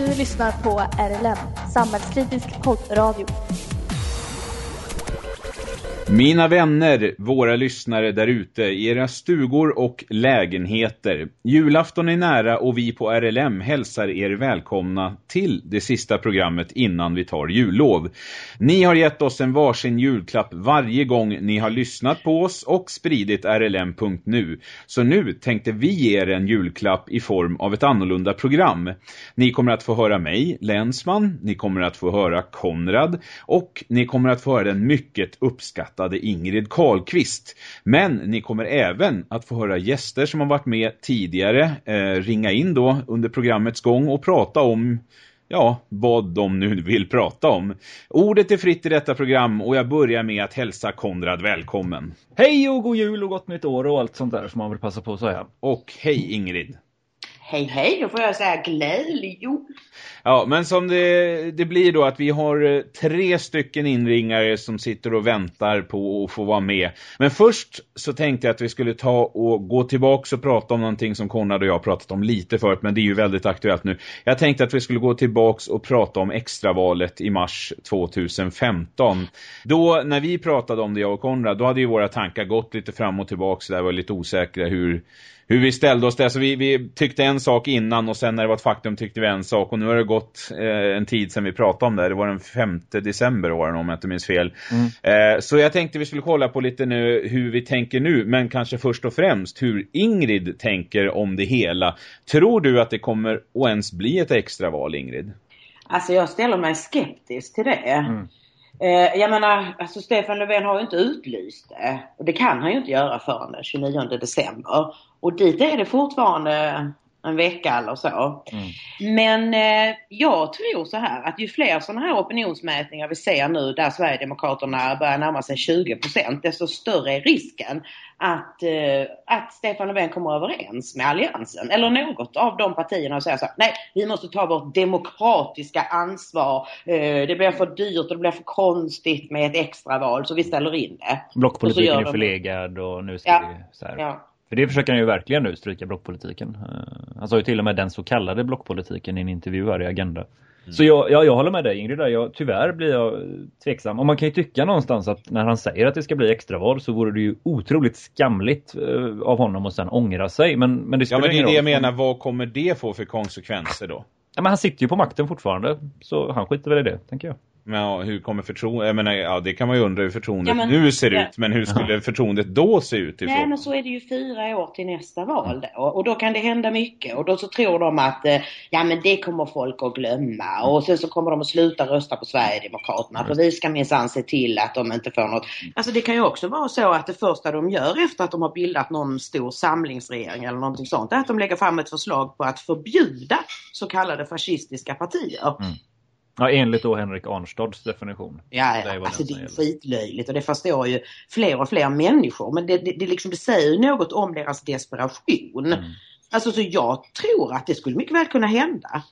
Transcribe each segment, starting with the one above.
Du lyssnar på RLM, samhällskritisk poddradio. Mina vänner, våra lyssnare där ute, i era stugor och lägenheter. Julafton är nära och vi på RLM hälsar er välkomna till det sista programmet innan vi tar jullov. Ni har gett oss en varsin julklapp varje gång ni har lyssnat på oss och spridit RLM.nu. Så nu tänkte vi ge er en julklapp i form av ett annorlunda program. Ni kommer att få höra mig, Länsman, ni kommer att få höra Konrad och ni kommer att få höra den mycket uppskattade gästade Ingrid Karlqvist. Men ni kommer även att få höra gäster som har varit med tidigare eh, ringa in då under programmets gång och prata om ja, vad de nu vill prata om. Ordet är fritt i detta program och jag börjar med att hälsa Konrad välkommen. Hej och god jul och gott nytt år och allt sånt där som man vill passa på att säga. Och hej Ingrid. Hej hej, då får jag säga glädjelig jul. Ja, men som det, det blir då att vi har eh, tre stycken inringare som sitter och väntar på att få vara med. Men först så tänkte jag att vi skulle ta och gå tillbaka och prata om någonting som Konrad och jag har pratat om lite förut, men det är ju väldigt aktuellt nu. Jag tänkte att vi skulle gå tillbaka och prata om extravalet i mars 2015. Då, när vi pratade om det, jag och Konrad, då hade ju våra tankar gått lite fram och tillbaka, så där var lite osäkra hur hur vi ställde oss där. Så vi, vi, tyckte en sak innan och sen när det var ett faktum tyckte vi en sak. Och nu har det gått eh, en tid sedan vi pratade om det. Det var den 5 december var om jag inte minns fel. Mm. Eh, så jag tänkte vi skulle kolla på lite nu hur vi tänker nu. Men kanske först och främst hur Ingrid tänker om det hela. Tror du att det kommer att ens bli ett extraval Ingrid? Alltså jag ställer mig skeptisk till det. Mm. Eh, jag menar, alltså Stefan Löfven har ju inte utlyst det. Och det kan han ju inte göra förrän den 29 december. Och dit är det fortfarande en vecka eller så. Mm. Men eh, jag tror så här att ju fler sådana här opinionsmätningar vi ser nu där Sverigedemokraterna börjar närma sig 20 desto större är risken att, eh, att Stefan Löfven kommer överens med Alliansen eller något av de partierna och säger så här, nej vi måste ta vårt demokratiska ansvar. Eh, det blir för dyrt och det blir för konstigt med ett extraval så vi ställer in det. Blockpolitiken är förlegad och nu ska ja, vi så här. Ja. För det försöker han ju verkligen nu stryka blockpolitiken. Eh, han sa ju till och med den så kallade blockpolitiken i en intervju här i Agenda. Mm. Så jag, jag, jag håller med dig Ingrid där. Jag, tyvärr blir jag tveksam. Och man kan ju tycka någonstans att när han säger att det ska bli extraval så vore det ju otroligt skamligt uh, av honom att sen ångra sig. Men, men det ja men det är det jag menar. Vad kommer det få för konsekvenser då? Ja, men han sitter ju på makten fortfarande. Så han skiter väl i det, tänker jag. Men ja, hur kommer förtroendet, jag menar, ja det kan man ju undra hur förtroendet ja, men, nu ser ja. ut, men hur skulle ja. förtroendet då se ut? Nej men så är det ju fyra år till nästa val då, och då kan det hända mycket och då så tror de att, eh, ja men det kommer folk att glömma och sen så kommer de att sluta rösta på Sverigedemokraterna för vi ska minsann se till att de inte får något. Alltså det kan ju också vara så att det första de gör efter att de har bildat någon stor samlingsregering eller någonting sånt, är att de lägger fram ett förslag på att förbjuda så kallade fascistiska partier. Mm. Ja, enligt då Henrik Arnstads definition. Ja, ja. alltså det är skitlöjligt och det förstår ju fler och fler människor. Men det, det, det, liksom, det säger ju något om deras desperation. Mm. Alltså så jag tror att det skulle mycket väl kunna hända.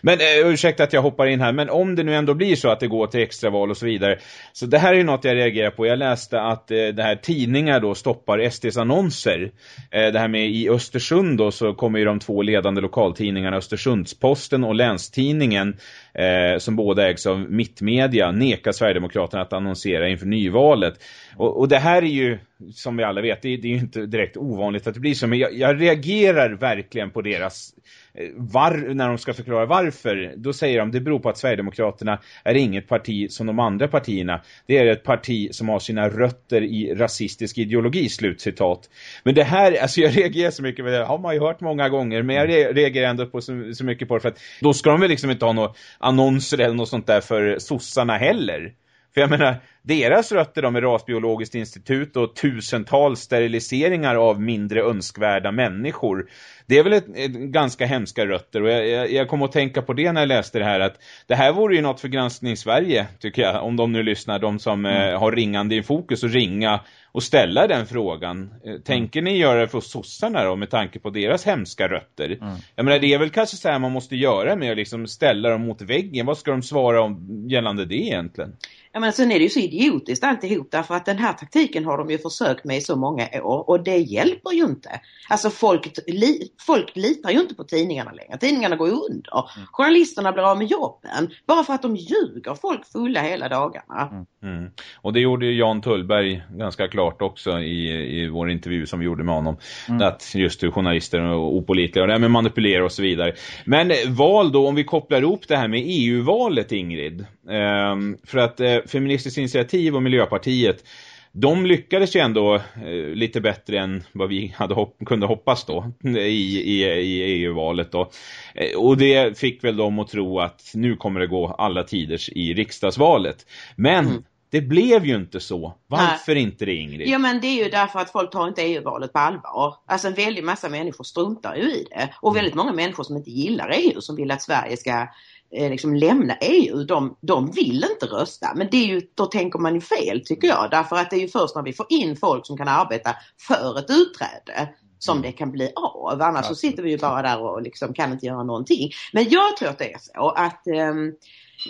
Men eh, ursäkta att jag hoppar in här, men om det nu ändå blir så att det går till extraval och så vidare. Så det här är ju något jag reagerar på. Jag läste att eh, det här tidningar då stoppar SDs annonser. Eh, det här med i Östersund då så kommer ju de två ledande lokaltidningarna Östersundsposten och Länstidningen eh, som båda ägs av Mittmedia nekar Sverigedemokraterna att annonsera inför nyvalet. Och, och det här är ju, som vi alla vet, det, det är ju inte direkt ovanligt att det blir så. Men jag, jag reagerar verkligen på deras Eh, var, när de ska förklara varför, då säger de det beror på att Sverigedemokraterna är inget parti som de andra partierna. Det är ett parti som har sina rötter i rasistisk ideologi, slutcitat. Men det här, alltså jag reagerar så mycket, det har man ju hört många gånger, men jag reagerar ändå på så, så mycket på det för att då ska de väl liksom inte ha något, annonser eller något sånt där för sossarna heller. För jag menar, deras rötter då med rasbiologiskt institut och tusentals steriliseringar av mindre önskvärda människor. Det är väl ett, ett ganska hemska rötter och jag, jag, jag kom att tänka på det när jag läste det här att det här vore ju något för granskning Sverige tycker jag, om de nu lyssnar, de som mm. eh, har ringande i fokus och ringa och ställa den frågan. Eh, tänker ni göra det för sossarna då med tanke på deras hemska rötter? Mm. Jag menar det är väl kanske så här man måste göra med att liksom ställa dem mot väggen. Vad ska de svara om gällande det egentligen? Ja men sen är det ju så idiotiskt alltihop därför att den här taktiken har de ju försökt med i så många år och det hjälper ju inte. Alltså folk, li, folk litar ju inte på tidningarna längre. Tidningarna går ju under. Mm. Journalisterna blir av med jobben bara för att de ljuger folk fulla hela dagarna. Mm. Mm. Och det gjorde ju Jan Tullberg ganska klart också i, i vår intervju som vi gjorde med honom. Mm. Att just hur journalister är opolitliga och det här med manipulera och så vidare. Men val då, om vi kopplar ihop det här med EU-valet Ingrid. Um, för att uh, Feministiskt initiativ och Miljöpartiet de lyckades ju ändå eh, lite bättre än vad vi hade hopp kunde hoppas då i, i, i EU-valet då. Eh, och det fick väl dem att tro att nu kommer det gå alla tiders i riksdagsvalet. Men mm. det blev ju inte så. Varför Nej. inte det Ingrid? Ja men det är ju därför att folk tar inte EU-valet på allvar. Alltså en väldig massa människor struntar ju i det. Och väldigt många människor som inte gillar EU som vill att Sverige ska liksom lämna EU, de, de vill inte rösta. Men det är ju, då tänker man ju fel tycker jag. Därför att det är ju först när vi får in folk som kan arbeta för ett utträde som mm. det kan bli av. Annars så sitter vi ju bara där och liksom kan inte göra någonting. Men jag tror att det är så att um,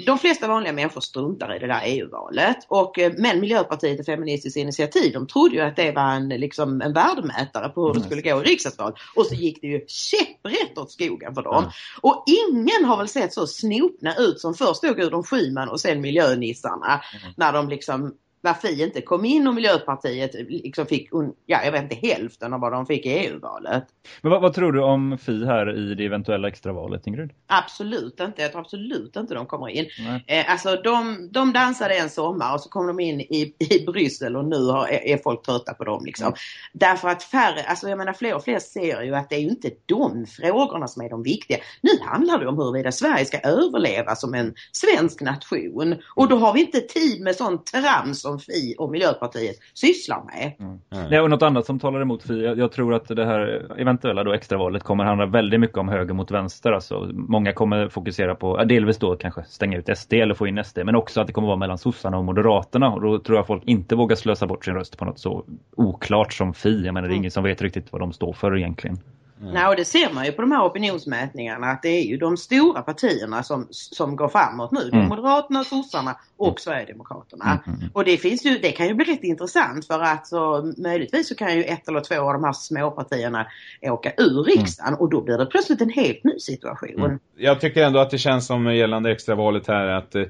de flesta vanliga människor struntar i det där EU-valet. Och, eh, men Miljöpartiet och Feministiskt initiativ de trodde ju att det var en, liksom, en värdemätare på hur det skulle gå i riksdagsval. Och så gick det ju käpprätt åt skogen för dem. Mm. Och ingen har väl sett så snopna ut som först då Gudrun Schyman och sen miljönissarna. Mm. När de liksom när Fi inte kom in och Miljöpartiet liksom fick, ja jag vet inte, hälften av vad de fick i EU-valet. Men vad, vad, tror du om Fi här i det eventuella extravalet Ingrid? Absolut inte, jag tror absolut inte de kommer in. Eh, alltså de, de dansade en sommar och så kom de in i, i Bryssel och nu har, är folk trötta på dem liksom. Mm. Därför att färre, alltså jag menar fler och fler ser ju att det är ju inte de frågorna som är de viktiga. Nu handlar det om huruvida Sverige ska överleva som en svensk nation och då har vi inte tid med sånt trams som Fi och Miljöpartiet sysslar med. Mm. Mm. Ja, och något annat som talar emot Fi, jag, jag, tror att det här eventuella då extravalet kommer handla väldigt mycket om höger mot vänster. Alltså, många kommer fokusera på, delvis då kanske stänga ut SD eller få in SD, men också att det kommer vara mellan sossarna och moderaterna. Och då tror jag folk inte vågar slösa bort sin röst på något så oklart som Fi. Jag menar, det är mm. ingen som vet riktigt vad de står för egentligen. Mm. Nej, och det ser man ju på de här opinionsmätningarna att det är ju de stora partierna som, som går framåt nu. Mm. Moderaterna, sossarna och mm. Sverigedemokraterna. Mm, mm, mm. Och det finns ju, det kan ju bli rätt intressant för att så, möjligtvis så kan ju ett eller två av de här småpartierna åka ur riksdagen och då blir det plötsligt en helt ny situation. Jag tycker ändå att det känns som gällande extravalet här att eh,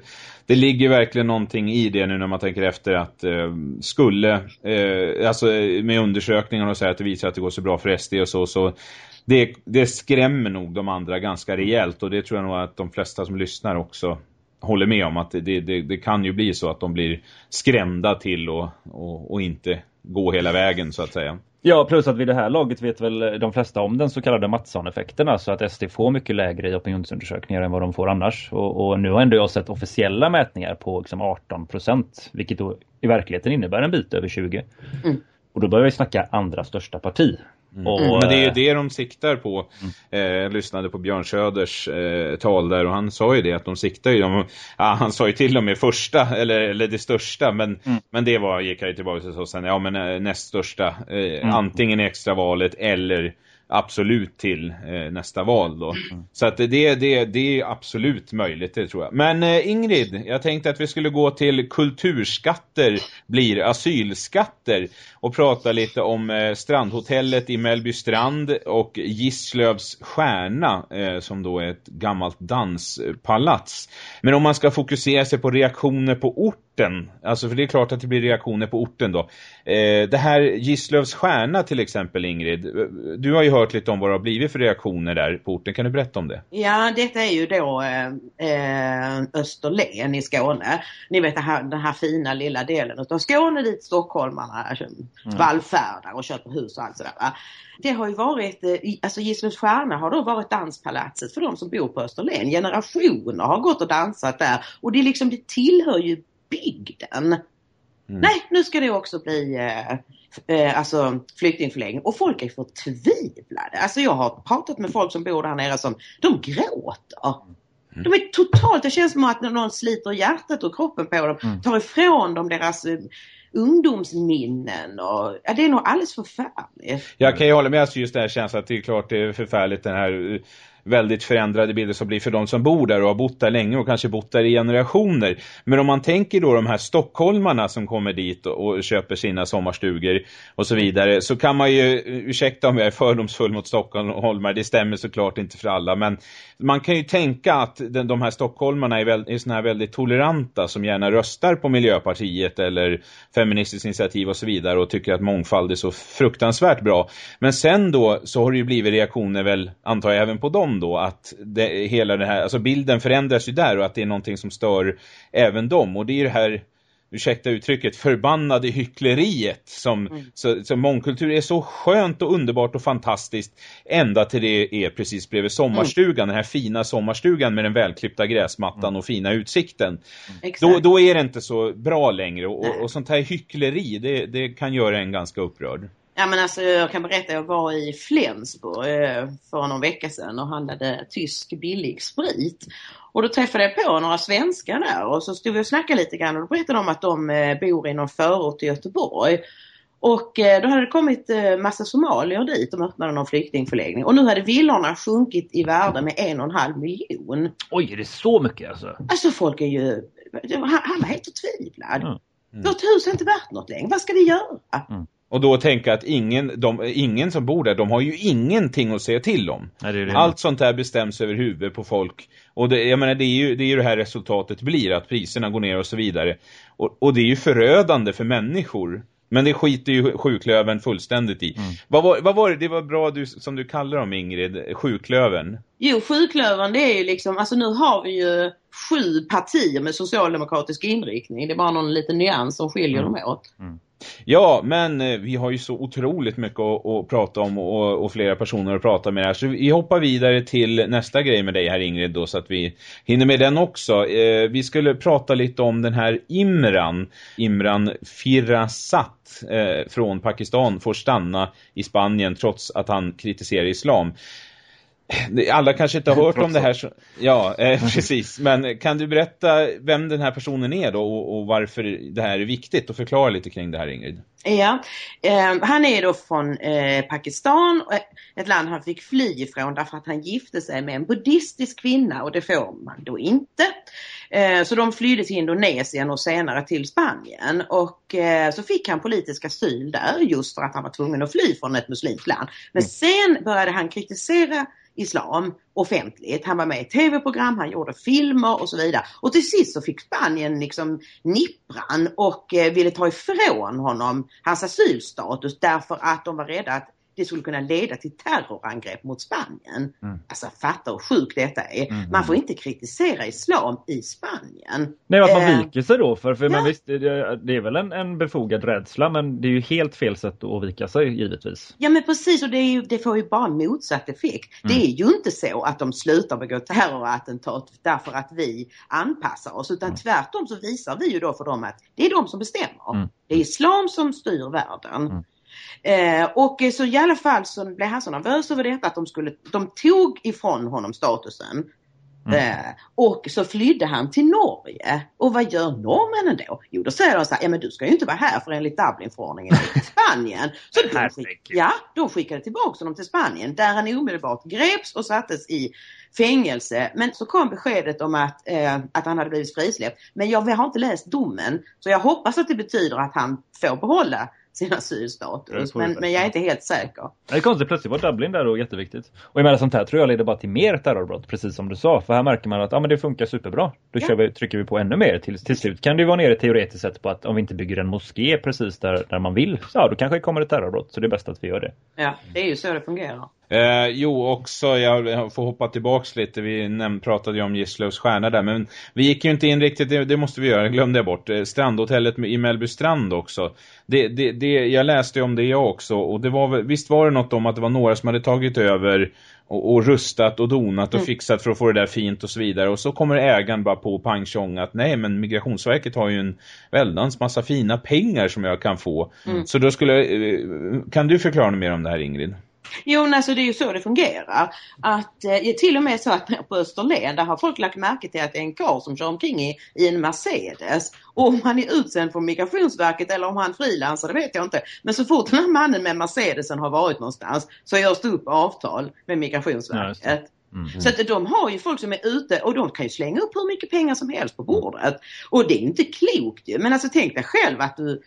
det ligger verkligen någonting i det nu när man tänker efter att eh, skulle, eh, alltså med undersökningar och så här, att det visar att det går så bra för SD och så, så det, det skrämmer nog de andra ganska rejält och det tror jag nog att de flesta som lyssnar också håller med om att det, det, det kan ju bli så att de blir skrämda till och, och, och inte gå hela vägen så att säga. Ja, plus att vid det här laget vet väl de flesta om den så kallade Mattsson-effekten, alltså att SD får mycket lägre i opinionsundersökningar än vad de får annars. Och, och nu har ändå jag sett officiella mätningar på liksom 18 procent, vilket då i verkligheten innebär en bit över 20. Mm. Och då börjar vi snacka andra största parti. Mm. Och, Men det är ju eh, det de siktar på. Mm. Eh, jag lyssnade på Björn Söders eh, tal där och han sa ju det att de siktar ju, de, ja, han sa ju till och med första eller, eller det största men, mm. men det var, gick jag ju tillbaka till så sen, ja men eh, näst största, eh, mm. antingen extravalet eller absolut till eh, nästa val då. Mm. Så att det, det, det är absolut möjligt, det tror jag. Men eh, Ingrid, jag tänkte att vi skulle gå till kulturskatter blir asylskatter och prata lite om eh, strandhotellet i Mellby strand och Gislövs stjärna eh, som då är ett gammalt danspalats. Men om man ska fokusera sig på reaktioner på orten, alltså för det är klart att det blir reaktioner på orten då. Eh, det här Gislövs stjärna till exempel Ingrid, du har ju hört lite om vad det har blivit för reaktioner där på orten, kan du berätta om det? Ja, detta är ju då eh, eh Österlen i Skåne. Ni vet den här, den här fina lilla delen av Skåne dit stockholmarna mm. vallfärdar och köper hus och allt sådär. Va? Det har ju varit, eh, alltså Gislövs stjärna har då varit danspalatset för de som bor på Österlen. Generationer har gått och dansat där och det liksom, det tillhör ju bygden. Mm. Nej, nu ska det också bli eh, eh, alltså flyktingförläggning och folk är förtvivlade. Alltså jag har pratat med folk som bor där nere som, de gråter. Mm. De är totalt, det känns som att någon sliter hjärtat ur kroppen på dem, mm. tar ifrån dem deras eh, ungdomsminnen och ja, det är nog alldeles förfärligt. Jag kan ju hålla med, alltså just den här känslan att det är klart det är förfärligt den här väldigt förändrade bilder som blir för de som bor där och har bott där länge och kanske bott där i generationer. Men om man tänker då de här stockholmarna som kommer dit och, och köper sina sommarstugor och så vidare så kan man ju, ursäkta om jag är fördomsfull mot stockholmare, det stämmer såklart inte för alla men man kan ju tänka att den, de här stockholmarna är, väl, är såna här väldigt toleranta som gärna röstar på Miljöpartiet eller Feministiskt initiativ och så vidare och tycker att mångfald är så fruktansvärt bra. Men sen då så har det ju blivit reaktioner väl, antar jag även på dem då, att det, hela det här, alltså bilden förändras ju där och att det är någonting som stör även dem. Och det är ju det här ursäkta uttrycket, förbannade hyckleriet som, mm. så, så mångkultur är så skönt och underbart och fantastiskt ända till det är precis bredvid sommarstugan, mm. den här fina sommarstugan med den välklippta gräsmattan mm. och fina utsikten. Mm. Då, då är det inte så bra längre och, och sånt här hyckleri, det, det kan göra en ganska upprörd. Ja men alltså jag kan berätta, jag var i Flensburg eh, för någon vecka sedan och handlade tysk billig sprit. Och då träffade jag på några svenskar där och så stod vi och snackade lite grann och då berättade de att de eh, bor i någon förort till Göteborg. Och eh, då hade det kommit massa somalier dit, de öppnade någon flyktingförläggning. Och nu hade villorna sjunkit i värde med en och en halv miljon. Oj, är det så mycket alltså? Alltså folk är ju, alla är helt förtvivlade. Mm. Mm. Vårt hus är inte värt något längre, vad ska vi göra? Mm. Och då tänka att ingen, de, ingen som bor där, de har ju ingenting att säga till om. Nej, det det. Allt sånt där bestäms över huvudet på folk. Och det, jag menar, det är, ju, det är ju det här resultatet blir, att priserna går ner och så vidare. Och, och det är ju förödande för människor. Men det skiter ju sjuklöven fullständigt i. Mm. Vad, var, vad var det, det var bra du, som du kallar dem Ingrid, sjuklöven? Jo, sjuklöven det är ju liksom, alltså nu har vi ju sju partier med socialdemokratisk inriktning. Det är bara någon liten nyans som skiljer mm. dem åt. Mm. Ja, men eh, vi har ju så otroligt mycket att, att prata om och, och, flera personer att prata med här. Så vi hoppar vidare till nästa grej med dig här Ingrid då så att vi hinner med den också. Eh, vi skulle prata lite om den här Imran, Imran Firasat eh, från Pakistan får stanna i Spanien trots att han kritiserar islam. Alla kanske inte har hört om det här. Så, ja, eh, precis. Men kan du berätta vem den här personen är då och, och, varför det här är viktigt och förklara lite kring det här Ingrid? Ja, eh, han är då från eh, Pakistan, ett land han fick fly ifrån därför att han gifte sig med en buddhistisk kvinna och det får man då inte. Eh, så de flydde till Indonesien och senare till Spanien och eh, så fick han politisk asyl där just för att han var tvungen att fly från ett muslimskt land. Men mm. sen började han kritisera islam offentligt. Han var med i tv-program, han gjorde filmer och så vidare. Och till sist så fick Spanien liksom nippran och eh, ville ta ifrån honom hans asylstatus därför att de var rädda att det skulle kunna leda till terrorangrepp mot Spanien. Mm. Alltså fatta hur sjukt detta är. Mm. Man får inte kritisera islam i Spanien. Nej, att man eh, viker sig då. För, för ja. men visst, det, är väl en, en befogad rädsla men det är ju helt fel sätt att vika sig givetvis. Ja men precis och det, ju, det får ju bara motsatt effekt. Mm. Det är ju inte så att de slutar begå terrorattentat därför att vi anpassar oss utan mm. tvärtom så visar vi ju då för dem att det är de som bestämmer. Mm. Det är islam som styr världen. Eh, och så i alla fall så blev han så nervös över detta att de skulle, de tog ifrån honom statusen. Mm. Eh, och så flydde han till Norge. Och vad gör norrmännen då? Jo då säger de så här, ja men du ska ju inte vara här för enligt Dublinförordningen i Spanien. Så de, skick, ja, de skickade tillbaka honom till Spanien där han omedelbart greps och sattes i fängelse. Men så kom beskedet om att, eh, att han hade blivit frisläppt. Men jag har inte läst domen så jag hoppas att det betyder att han får behålla sin asylstatus. Men, men jag är inte helt säker. Det är konstigt, plötsligt var Dublin där och jätteviktigt. Och jag menar sånt här tror jag leder bara till mer terrorbrott, precis som du sa. För här märker man att ah, men det funkar superbra. Då ja. vi, trycker vi på ännu mer. Till, till slut kan det vara nere teoretiskt sett på att om vi inte bygger en moské precis där, där man vill, så ja, då kanske det kommer ett terrorbrott. Så det är bäst att vi gör det. Ja, det är ju så det fungerar. Eh, jo, också, jag får hoppa tillbaks lite. Vi pratade ju om Gisslövs stjärna där, men vi gick ju inte in riktigt, det, det måste vi göra, glömde jag bort. Eh, strandhotellet i Mellby strand också. Det, det, det, jag läste om det jag också, och det var, visst var det något om att det var några som hade tagit över och, och rustat och donat och mm. fixat för att få det där fint och så vidare. Och så kommer ägaren bara på pangtjong att nej men Migrationsverket har ju en väldans massa fina pengar som jag kan få. Mm. Så då skulle, eh, kan du förklara mer om det här Ingrid? Jo, alltså det är ju så det fungerar. Att eh, till och med så att på Österlen där har folk lagt märke till att det är en karl som kör omkring i, i en Mercedes. Och om han är utsänd från Migrationsverket eller om han frilansar, det vet jag inte. Men så fort den här mannen med Mercedesen har varit någonstans så görs det upp avtal med Migrationsverket. Ja, Mm. Så att de har ju folk som är ute och de kan ju slänga upp hur mycket pengar som helst på bordet. Och det är inte klokt ju. Men alltså tänk dig själv att du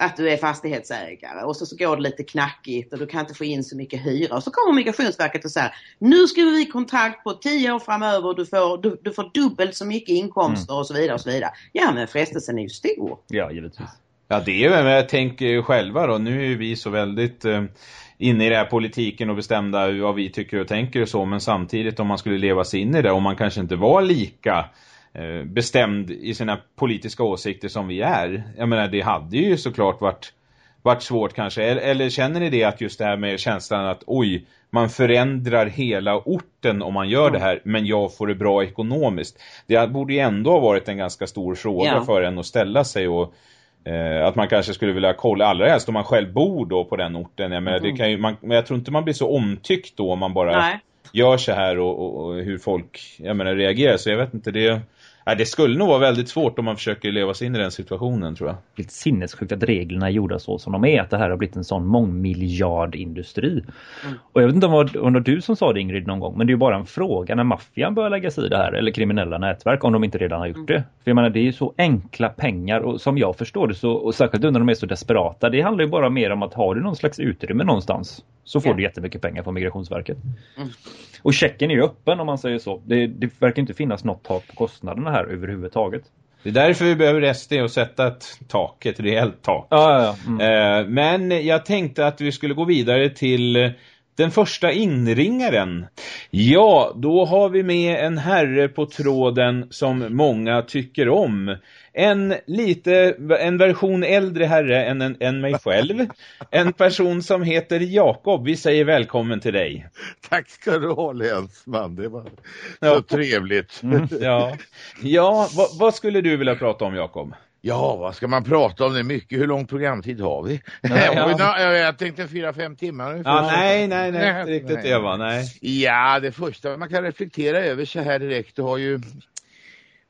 att du är fastighetsägare och så, så går det lite knackigt och du kan inte få in så mycket hyra. Och så kommer Migrationsverket och säger nu skriver vi kontrakt på tio år framöver och du får, du, du får dubbelt så mycket inkomster mm. och så vidare och så vidare. Ja men frestelsen är ju stor. Ja givetvis. Ja det är ju, jag tänker själva då, nu är vi så väldigt eh, inne i den här politiken och bestämda vad vi tycker och tänker och så, men samtidigt om man skulle leva sig in i det och man kanske inte var lika bestämd i sina politiska åsikter som vi är. Jag menar, det hade ju såklart varit, varit svårt kanske. Eller, eller känner ni det att just det här med känslan att oj, man förändrar hela orten om man gör det här, men jag får det bra ekonomiskt. Det borde ju ändå ha varit en ganska stor fråga ja. för en att ställa sig och eh, att man kanske skulle vilja kolla, allra helst om man själv bor då på den orten. Jag, menar, mm. det kan ju, man, men jag tror inte man blir så omtyckt då om man bara Nej. gör så här och, och, och, hur folk jag menar, reagerar. Så jag vet inte, det Nej, det skulle nog vara väldigt svårt om man försöker leva sig in i den situationen tror jag. Det är sinnessjukt att reglerna är gjorda så som de är. Att det här har blivit en sån mångmiljardindustri. Mm. Och jag vet inte om det var du som sa det Ingrid någon gång. Men det är ju bara en fråga när maffian börjar lägga sig i det här. Eller kriminella nätverk om de inte redan har gjort mm. det. För jag menar det är ju så enkla pengar. Och som jag förstår det så, och särskilt när de är så desperata. Det handlar ju bara mer om att har du någon slags utrymme någonstans. Så får ja. du jättemycket pengar från Migrationsverket. Mm. Och checken är ju öppen om man säger så. Det, det verkar inte finnas något tak på kostnaderna här överhuvudtaget. Det är därför vi behöver SD och sätta ett tak, ett rejält tak. Ja, ja, ja. Mm. Eh, men jag tänkte att vi skulle gå vidare till den första inringaren. Ja, då har vi med en herre på tråden som många tycker om. En lite, en version äldre herre än, en, än mig själv. En person som heter Jakob. Vi säger välkommen till dig. Tack ska du ha Länsman. Det var ja. så trevligt. Mm, ja, ja vad, vad skulle du vilja prata om Jakob? Ja, vad ska man prata om? Det mycket. Hur lång programtid har vi? Ja, ja. jag tänkte fyra, fem timmar. Ja, nej, nej, nej, inte riktigt nej. Eva, nej. Ja, det första man kan reflektera över så här direkt, det har ju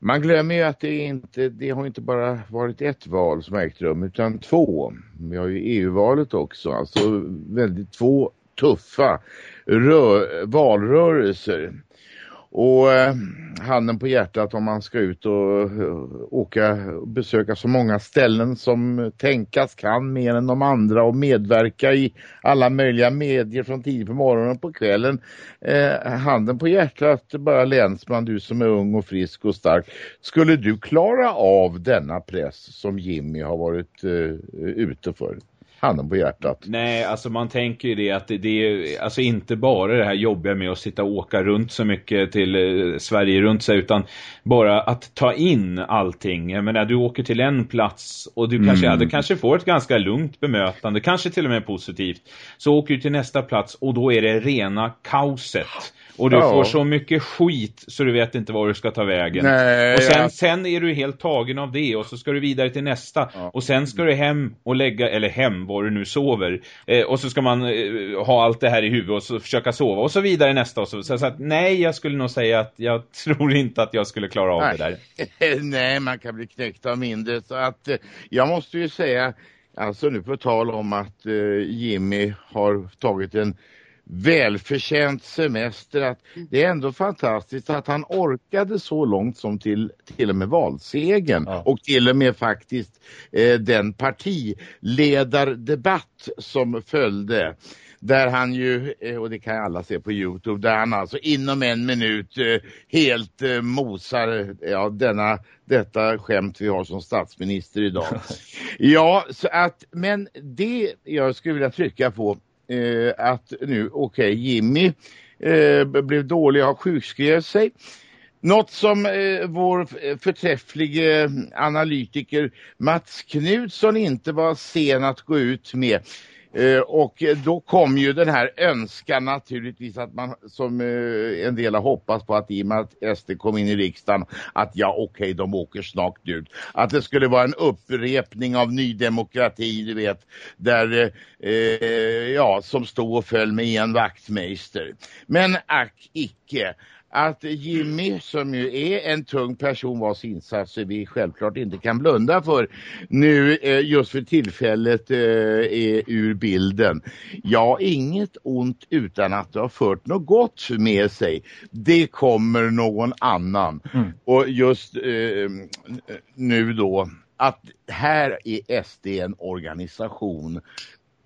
man glömmer ju att det inte det har inte bara varit ett val som ägt rum utan två. Vi har ju EU-valet också, alltså väldigt två tuffa valrörelser. Och eh, handen på hjärtat om man ska ut och uh, åka och besöka så många ställen som tänkas kan mer än de andra och medverka i alla möjliga medier från tidigt på morgonen och på kvällen. Eh, handen på hjärtat, bara länsman, du som är ung och frisk och stark. Skulle du klara av denna press som Jimmy har varit uh, ute för? Handen på hjärtat. Nej, alltså man tänker ju det att det, det är alltså inte bara det här jobbiga med att sitta och åka runt så mycket till eh, Sverige runt sig utan bara att ta in allting. Jag menar, du åker till en plats och du mm. kanske, ja, du kanske får ett ganska lugnt bemötande, kanske till och med positivt. Så åker du till nästa plats och då är det rena kaoset. Och du ja. får så mycket skit så du vet inte var du ska ta vägen. Nej, och sen, ja. sen är du helt tagen av det och så ska du vidare till nästa. Ja. Och sen ska du hem och lägga, eller hem var du nu sover. Eh, och så ska man eh, ha allt det här i huvudet och så försöka sova och så vidare nästa. Och så, så, så att, nej, jag skulle nog säga att jag tror inte att jag skulle klara av nej. det där. nej, man kan bli knäckt av mindre. Så att eh, jag måste ju säga, alltså nu på tal om att eh, Jimmy har tagit en välförtjänt semester. Att mm. det är ändå fantastiskt att han orkade så långt som till, till och med valsegen ja. och till och med faktiskt eh, den partiledardebatt som följde. Där han ju, eh, och det kan alla se på Youtube, där han alltså inom en minut eh, helt eh, mosar ja, denna, detta skämt vi har som statsminister idag. ja, så att, men det jag skulle vilja trycka på eh, att nu, okej, okay, Jimmy eh, blev dålig och sjukskrev sig. Något som eh, vår förträfflige analytiker Mats Knutsson inte var sen att gå ut med Eh, Eh, och då kom ju den här önskan naturligtvis att man som eh, en del har hoppats på att i och med att SD kom in i riksdagen att ja okej okay, de åker snart ut. Att det skulle vara en upprepning av Ny Demokrati du vet där eh, ja som stod och föll med en vaktmeister. Men ack icke att Jimmy som ju är en tung person vars insatser vi självklart inte kan blunda för nu eh, just för tillfället eh, är ur bilden. Ja, inget ont utan att det har fört något gott med sig. Det kommer någon annan. Mm. Och just eh, nu då att här är SD en organisation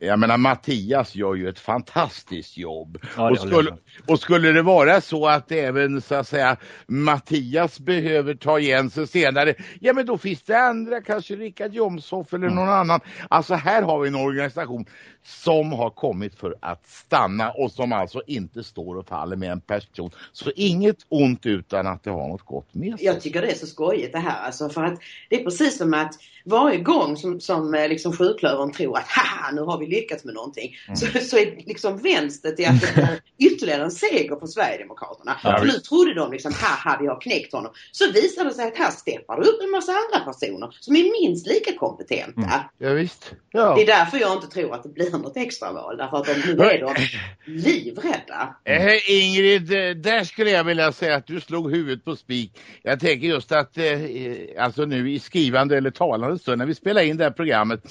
jag menar Mattias gör ju ett fantastiskt jobb. Ja, och, skulle, och skulle det vara så att även så att säga Mattias behöver ta igen sig senare, ja men då finns det andra, kanske Rickard Jomshoff eller mm. någon annan. Alltså här har vi en organisation som har kommit för att stanna och som alltså inte står och faller med en person. Så inget ont utan att det har något gott med sig. Jag tycker det är så skojigt det här alltså för att det är precis som att varje gång som, som eh, liksom sjuklövern tror att haha nu har vi lyckats med någonting mm. så, så är liksom vänster till att det blir ytterligare en seger för Sverigedemokraterna. Ja, för nu trodde de liksom haha vi har knäckt honom. Så visar det sig att här steppar det upp en massa andra personer som är minst lika kompetenta. Mm. Ja, visst. Ja. Det är därför jag inte tror att det blir Liksom något extraval. Därför att de, nu är de livrädda. Eh, Ingrid, eh, där skulle jag vilja säga att du slog huvudet på spik. Jag tänker just att eh, eh alltså nu i skrivande eller talande stund när vi spelar in det här programmet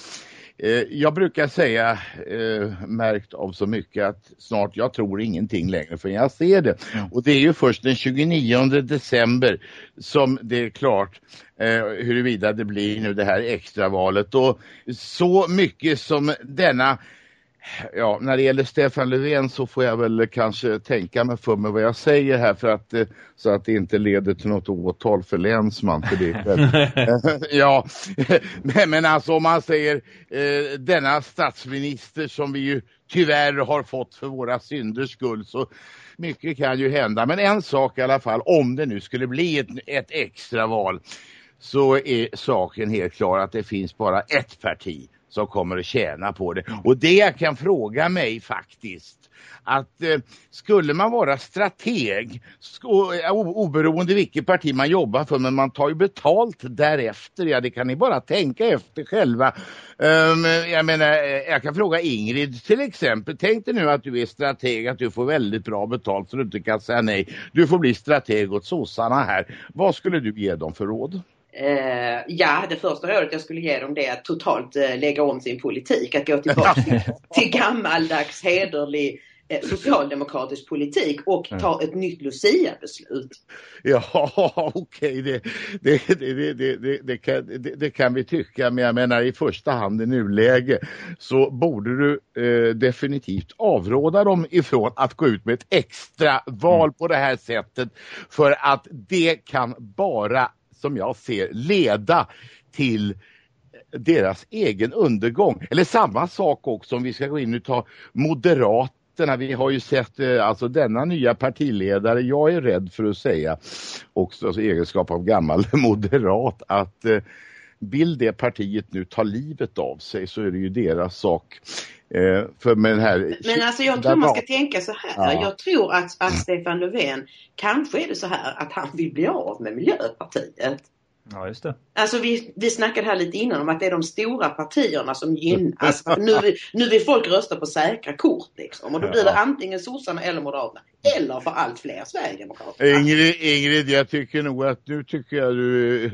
jag brukar säga, eh, märkt av så mycket, att snart jag tror ingenting längre för jag ser det. Och det är ju först den 29 december som det är klart eh, huruvida det blir nu det här extravalet. Och så mycket som denna Ja, när det gäller Stefan Löfven så får jag väl kanske tänka mig för mig vad jag säger här för att eh, så att det inte leder till något åtal för länsman för det. ja, men, men alltså om man säger eh, denna statsminister som vi ju tyvärr har fått för våra synders skull så mycket kan ju hända. Men en sak i alla fall, om det nu skulle bli ett, ett extra val så är saken helt klar att det finns bara ett parti som kommer att tjäna på det. Och det jag kan fråga mig faktiskt att eh, skulle man vara strateg eh, oberoende vilket parti man jobbar för men man tar ju betalt därefter, ja det kan ni bara tänka efter själva. Um, jag menar, eh, jag kan fråga Ingrid till exempel, tänk dig nu att du är strateg, att du får väldigt bra betalt så du inte kan säga nej. Du får bli strateg åt sossarna här. Vad skulle du ge dem för råd? Eh, ja, det första rådet jag skulle ge dem det är att totalt eh, lägga om sin politik. Att gå tillbaka till, till gammaldags hederlig eh, socialdemokratisk politik och ta ett nytt Lucia-beslut. Ja, okej, okay. det, det, det, det, det, kan, det, kan vi tycka. Men jag menar i första hand i nuläge så borde du eh, definitivt avråda dem ifrån att gå ut med ett extra val mm. på det här sättet. För att det kan bara som jag ser leda till deras egen undergång. Eller samma sak också om vi ska gå in och ta Moderaterna. Vi har ju sett eh, alltså denna nya partiledare, jag är rädd för att säga också alltså, egenskap av gammal moderat att eh, vill det partiet nu ta livet av sig så är det ju deras sak. Eh, för med den här, Men alltså jag tror man ska tänka så här. Ja. Jag tror att, att Stefan Löfven, kanske är det så här att han vill bli av med Miljöpartiet. Ja, just det. Alltså vi, vi snackade här lite innan om att det är de stora partierna som gynnas. nu, vill, nu vill folk rösta på säkra kort liksom. Och då blir det antingen sossarna eller moderaterna. Eller för allt fler Sverigedemokrater. Ingrid, Ingrid, jag tycker nog att nu tycker jag du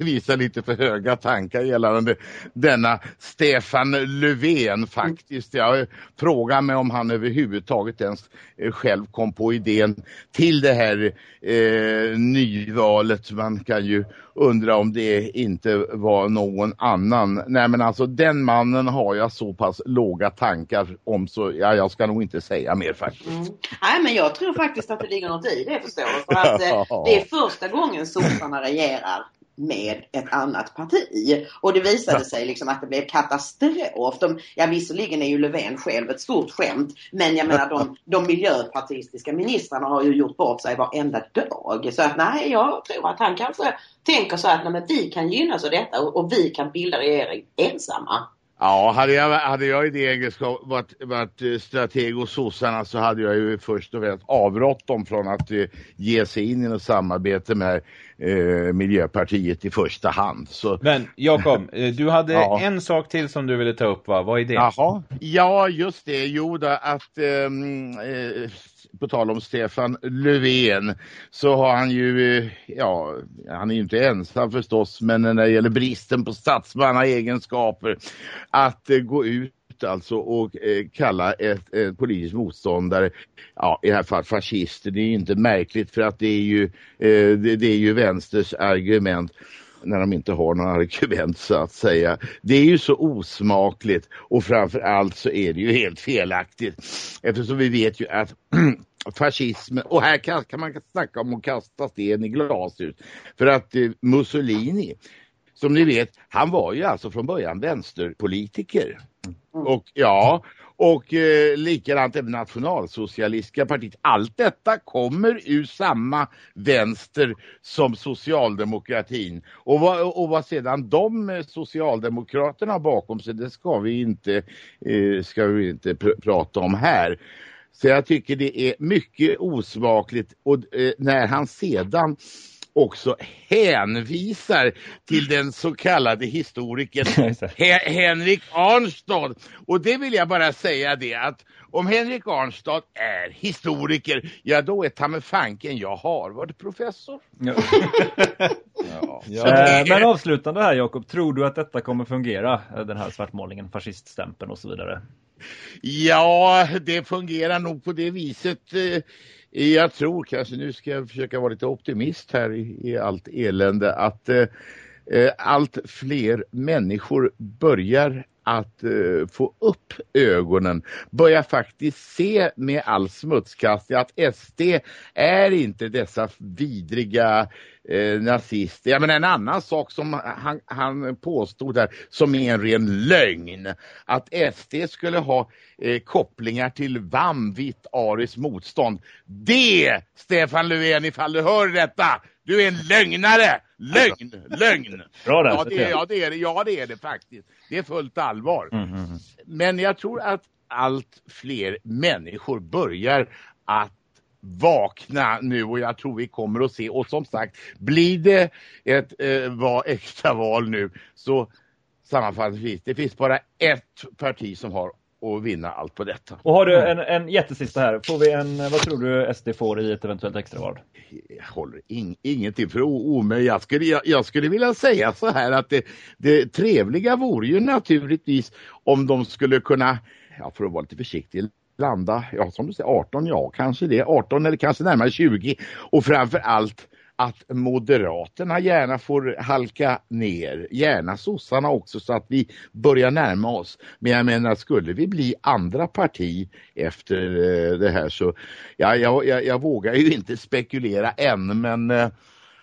visar lite för höga tankar gällande denna Stefan Löfven faktiskt. Jag frågar mig om han överhuvudtaget ens eh, själv kom på idén till det här eh, nyvalet. Man kan ju undra om det inte var någon annan. Nej men alltså den mannen har jag så pass låga tankar om så ja, jag ska nog inte säga mer faktiskt. Mm. Nej men jag tror faktiskt att det ligger något i det förstår du. För att eh, det är första gången sossarna regerar med ett annat parti. Och det visade sig liksom att det blev katastrof. De, ja visserligen är ju Löfven själv ett stort skämt men jag menar de, de miljöpartistiska ministrarna har ju gjort bort sig varenda dag. Så att nej jag tror att han kanske tänker så att nej, men vi kan gynnas av detta och, och vi kan bilda regering ensamma. Ja, hade jag, hade jag i det egenskap varit, varit eh, strateg hos sossarna så hade jag ju först och främst avrått dem från att eh, ge sig in i något samarbete med eh, Miljöpartiet i första hand. Så... Men Jakob, eh, du hade ja. en sak till som du ville ta upp va? Vad är det? Jaha, ja just det, jo då, att ehm, eh, på tal om Stefan Löfven, så har han ju, eh, ja, han är ju inte ensam förstås, men när det gäller bristen på statsmannaegenskaper, att eh, gå ut alltså och eh, kalla ett, ett politisk motståndare, ja i det här fallet fascister, det är ju inte märkligt för att det är ju, eh, det, det, är ju vänsters argument när de inte har några argument så att säga. Det är ju så osmakligt och framförallt så är det ju helt felaktigt eftersom vi vet ju att fascismen, och här kan, kan, man snacka om att kasta sten i glashus för att eh, Mussolini som ni vet, han var ju alltså från början vänsterpolitiker. Och ja, och eh, likadant även nationalsocialistiska partiet. Allt detta kommer ur samma vänster som socialdemokratin. Och vad, och vad sedan de eh, socialdemokraterna socialdemokraterna bakom sig, det ska vi inte, eh, ska vi inte pr prata om här. Så jag tycker det är mycket osmakligt och eh, när han sedan också hänvisar till den så kallade historikern Henrik Arnstad. Och det vill jag bara säga det att om Henrik Arnstad är historiker, ja då är ta fanken jag har varit professor. Ja. ja. ja. Men avslutande här Jakob, tror du att detta kommer fungera? Den här svartmålningen, fasciststämpeln och så vidare. Ja, det fungerar nog på det viset. Jag tror kanske, nu ska jag försöka vara lite optimist här i, i allt elände, att eh, eh, allt fler människor börjar att eh, få upp ögonen, börjar faktiskt se med all smutskastning att SD är inte dessa vidriga eh, nazister. Jag menar en annan sak som han, han påstod där som är en ren lögn. Att SD skulle ha eh, kopplingar till VAM, vitt aris motstånd. Det, Stefan Löfven, ifall du hör detta, du är en lögnare! Lögn! Lögn! Bra där, ja, det, är, ja, det är det, ja, det är det faktiskt. Det är fullt allvar. Mm, mm, mm. Men jag tror att allt fler människor börjar att vakna nu och jag tror vi kommer att se. Och som sagt, blir det ett eh, var extra val nu så sammanfattningsvis, det finns bara ett parti som har att vinna allt på detta. Och har du en, en jättesista här, får vi en, vad tror du SD får i ett eventuellt extraval? Jag håller in, ingenting för omöjligt. Jag skulle, jag, jag, skulle vilja säga så här att det, det trevliga vore ju naturligtvis om de skulle kunna, ja, för att vara lite försiktig, landa, ja som du säger 18, ja kanske det, 18 eller kanske närmare 20 och framför allt att Moderaterna gärna får halka ner, gärna sossarna också så att vi börjar närma oss. Men jag menar, skulle vi bli andra parti efter eh, det här så, ja, jag, jag, jag vågar ju inte spekulera än men eh,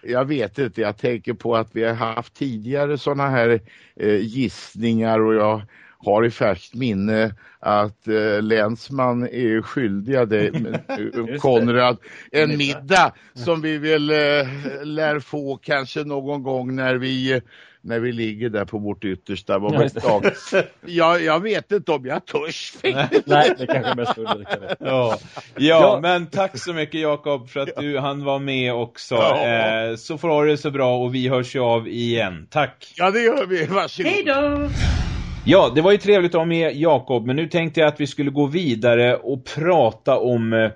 jag vet inte, jag tänker på att vi har haft tidigare sådana här eh, gissningar och jag har i färskt minne att eh, Länsman är skyldiga dig, Konrad, en middag som vi väl eh, lär få kanske någon gång när vi när vi ligger där på vårt yttersta. Ja, dag. jag, jag vet inte om jag törs. Nej, det kanske är mest det. Ja. ja, men tack så mycket Jakob för att du han var med också. Ja. Eh, så får ha det så bra och vi hörs ju av igen. Tack. Ja, det gör vi. Varsågod. Hej då! Ja, det var ju trevligt att ha med Jakob, men nu tänkte jag att vi skulle gå vidare och prata om eh,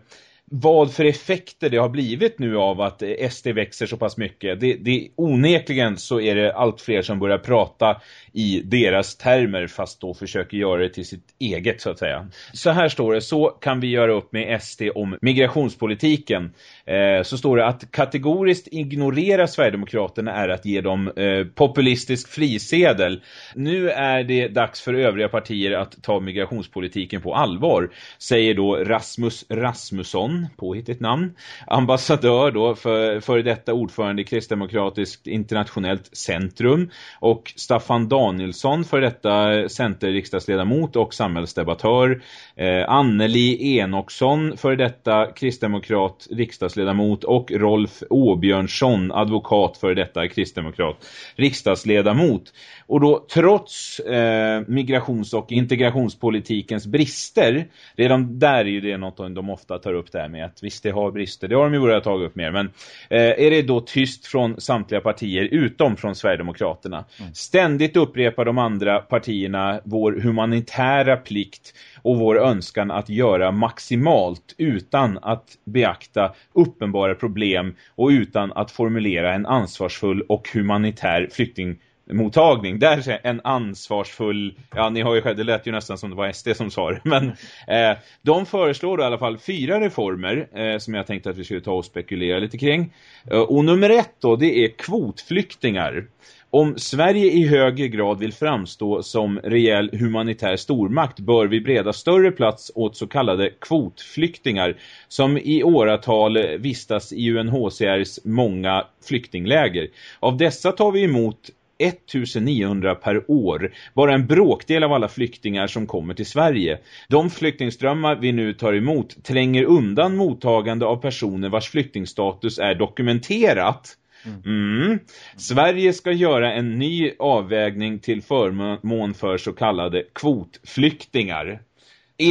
vad för effekter det har blivit nu av att SD växer så pass mycket. Det, det, onekligen så är det allt fler som börjar prata i deras termer fast då försöker göra det till sitt eget så att säga. Så här står det, så kan vi göra upp med SD om migrationspolitiken. Eh, så står det att kategoriskt ignorera Sverigedemokraterna är att ge dem eh, populistisk frisedel. Nu är det dags för övriga partier att ta migrationspolitiken på allvar, säger då Rasmus Rasmusson, påhittigt namn, ambassadör då för, för detta ordförande i Kristdemokratiskt internationellt centrum och Staffan Danielsson, för detta centerriksdagsledamot och samhällsdebattör, eh, Anneli Enoksson, för detta kristdemokrat riksdagsledamot och Rolf Åbjörnsson, advokat för detta kristdemokrat riksdagsledamot. Och då trots eh, migrations- och integrationspolitikens brister, redan där är ju det något de ofta tar upp där med att visst det har brister, det har de ju börjat ta upp mer, men eh, är det då tyst från samtliga partier utom från Sverigedemokraterna. Mm. Ständigt upprepar de andra partierna vår humanitära plikt och vår önskan att göra maximalt utan att beakta uppenbara problem och utan att formulera en ansvarsfull och humanitär flykting mottagning. Där är en ansvarsfull, ja ni har ju själv, det lät ju nästan som det var SD som sa det, men eh, de föreslår då i alla fall fyra reformer eh, som jag tänkte att vi skulle ta och spekulera lite kring. Eh, och nummer ett då, det är kvotflyktingar. Om Sverige i högre grad vill framstå som rejäl humanitär stormakt bör vi breda större plats åt så kallade kvotflyktingar som i åratal vistas i UNHCRs många flyktingläger. Av dessa tar vi emot 1900 per år. Bara en bråkdel av alla flyktingar som kommer till Sverige. De flyktingströmmar vi nu tar emot tränger undan mottagande av personer vars flyktingstatus är dokumenterat. Mm. Sverige ska göra en ny avvägning till förmån för så kallade kvotflyktingar.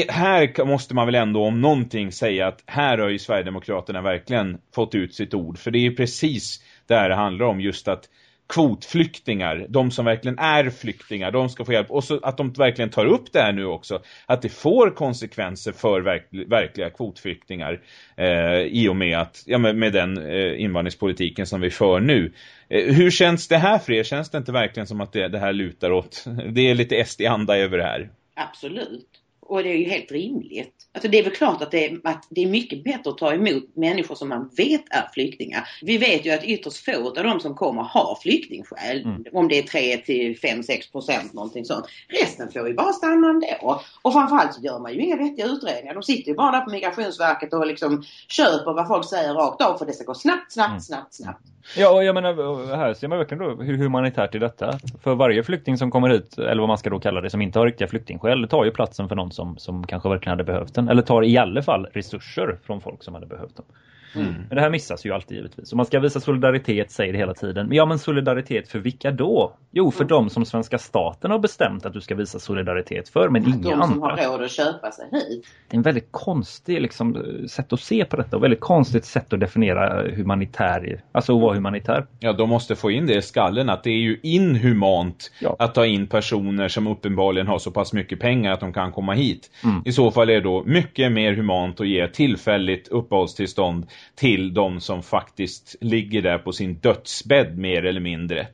Här måste man väl ändå om någonting säga att här har ju Sverigedemokraterna verkligen fått ut sitt ord. För det är ju precis det här det handlar om. Just att kvotflyktingar, de som verkligen är flyktingar, de ska få hjälp. Och så att de verkligen tar upp det här nu också. Att det får konsekvenser för verk, verkliga kvotflyktingar eh, i och med, att, ja, med, med den eh, invandringspolitiken som vi för nu. Eh, hur känns det här för er? Känns det inte verkligen som att det, det här lutar åt? Det är lite SD-anda över det här. Absolut. Och det är ju helt rimligt. Alltså det är väl klart att det, är, att det är mycket bättre att ta emot människor som man vet är flyktingar. Vi vet ju att ytterst få av de som kommer har flyktingskäl. Mm. Om det är 3 till 5-6 procent någonting sånt. Resten får ju bara stanna ändå. Och framförallt så gör man ju inga vettiga utredningar. De sitter ju bara där på Migrationsverket och liksom köper vad folk säger rakt av för det ska gå snabbt, snabbt, mm. snabbt, snabbt. Ja, och jag menar, här ser man verkligen då hur humanitärt är detta. För varje flykting som kommer hit, eller vad man ska då kalla det, som inte har riktiga flyktingskäl, tar ju platsen för någon som, som kanske verkligen hade behövt den. Eller tar i alla fall resurser från folk som hade behövt dem. Mm. Men det här missas ju alltid givetvis. Och man ska visa solidaritet, säger det hela tiden. Men ja, men solidaritet för vilka då? Jo, för mm. de som svenska staten har bestämt att du ska visa solidaritet för, men inga andra. De som har råd att köpa sig hit. Det är en väldigt konstig liksom, sätt att se på detta. Och väldigt konstigt sätt att definiera humanitär, alltså att vara humanitär. Ja, de måste få in det i skallen att det är ju inhumant ja. att ta in personer som uppenbarligen har så pass mycket pengar att de kan komma hit. Mm. I så fall är det då mycket mer humant att ge tillfälligt uppehållstillstånd till de som faktiskt ligger där på sin dödsbädd mer eller mindre.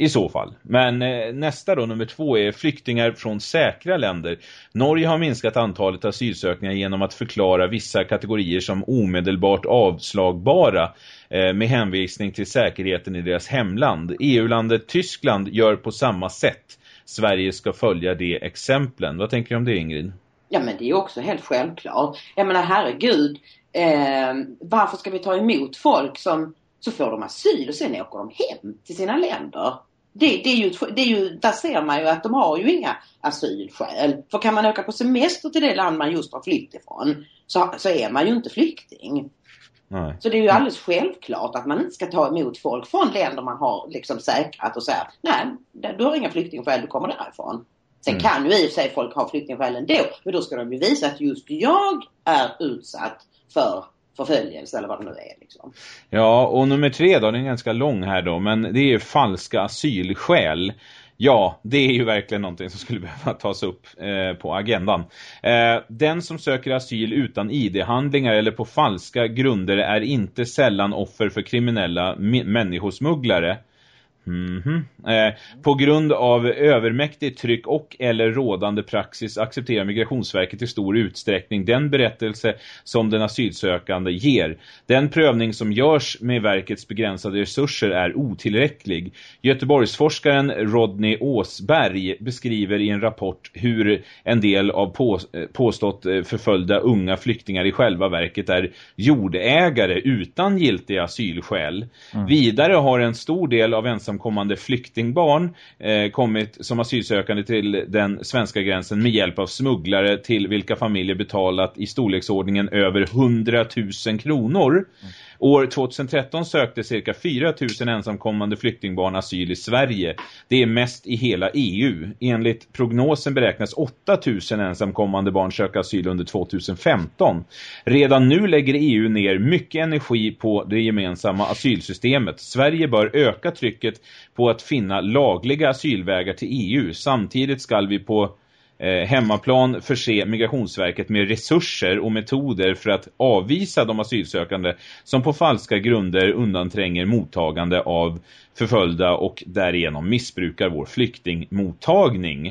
I så fall. Men eh, nästa då, nummer två, är flyktingar från säkra länder. Norge har minskat antalet asylsökningar genom att förklara vissa kategorier som omedelbart avslagbara eh, med hänvisning till säkerheten i deras hemland. EU-landet Tyskland gör på samma sätt. Sverige ska följa de exemplen. Vad tänker du om det Ingrid? Ja men det är också helt självklart. Jag menar herregud, eh, varför ska vi ta emot folk som så får de asyl och sen åker de hem till sina länder. Det, det, är ju, det är ju, där ser man ju att de har ju inga asylskäl. För kan man åka på semester till det land man just har flytt ifrån så, så är man ju inte flykting. Nej. Så det är ju alldeles självklart att man inte ska ta emot folk från länder man har liksom säkrat och säga nej, du har inga flyktingskäl, du kommer därifrån. Sen mm. kan ju i och för sig folk ha flyktingskäl ändå, men då ska de ju visa att just jag är utsatt för förföljelse eller vad det nu är. Liksom. Ja, och nummer tre då, den är ganska lång här då, men det är falska asylskäl. Ja, det är ju verkligen någonting som skulle behöva tas upp eh, på agendan. Eh, den som söker asyl utan ID-handlingar eller på falska grunder är inte sällan offer för kriminella människosmugglare. Mm -hmm. eh, på grund av övermäktigt tryck och eller rådande praxis accepterar Migrationsverket i stor utsträckning den berättelse som den asylsökande ger. Den prövning som görs med verkets begränsade resurser är otillräcklig. Göteborgsforskaren Rodney Åsberg beskriver i en rapport hur en del av på, eh, påstått eh, förföljda unga flyktingar i själva verket är jordägare utan giltiga asylskäl. Mm. Vidare har en stor del av ensam ensamkommande flyktingbarn eh, kommit som asylsökande till den svenska gränsen med hjälp av smugglare till vilka familjer betalat i storleksordningen över 100 000 kronor. Mm. År 2013 sökte cirka 4 000 ensamkommande flyktingbarn asyl i Sverige. Det är mest i hela EU. Enligt prognosen beräknas 8 000 ensamkommande barn söka asyl under 2015. Redan nu lägger EU ner mycket energi på det gemensamma asylsystemet. Sverige bör öka trycket på att finna lagliga asylvägar till EU. Samtidigt ska vi på eh, hemmaplan förse Migrationsverket med resurser och metoder för att avvisa de asylsökande som på falska grunder undantränger mottagande av förföljda och därigenom missbrukar vår flyktingmottagning.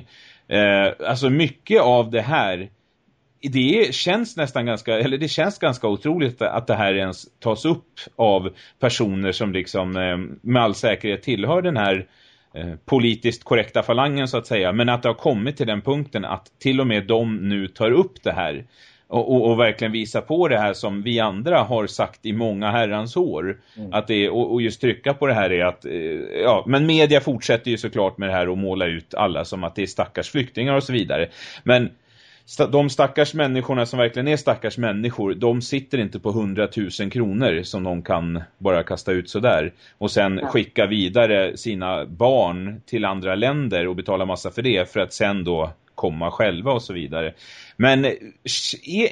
Eh, alltså mycket av det här det känns nästan ganska, eller det känns ganska otroligt att det här ens tas upp av personer som liksom eh, med all säkerhet tillhör den här eh, politiskt korrekta falangen så att säga. Men att det har kommit till den punkten att till och med de nu tar upp det här och, och, och verkligen visar på det här som vi andra har sagt i många herrans år. Mm. Att det, och, och, just trycka på det här är att, eh, ja, men media fortsätter ju såklart med det här och måla ut alla som att det är stackars flyktingar och så vidare. Men de stackars människorna som verkligen är stackars människor, de sitter inte på hundratusen kronor som de kan bara kasta ut sådär. Och sen skicka vidare sina barn till andra länder och betala massa för det för att sen då komma själva och så vidare. Men är,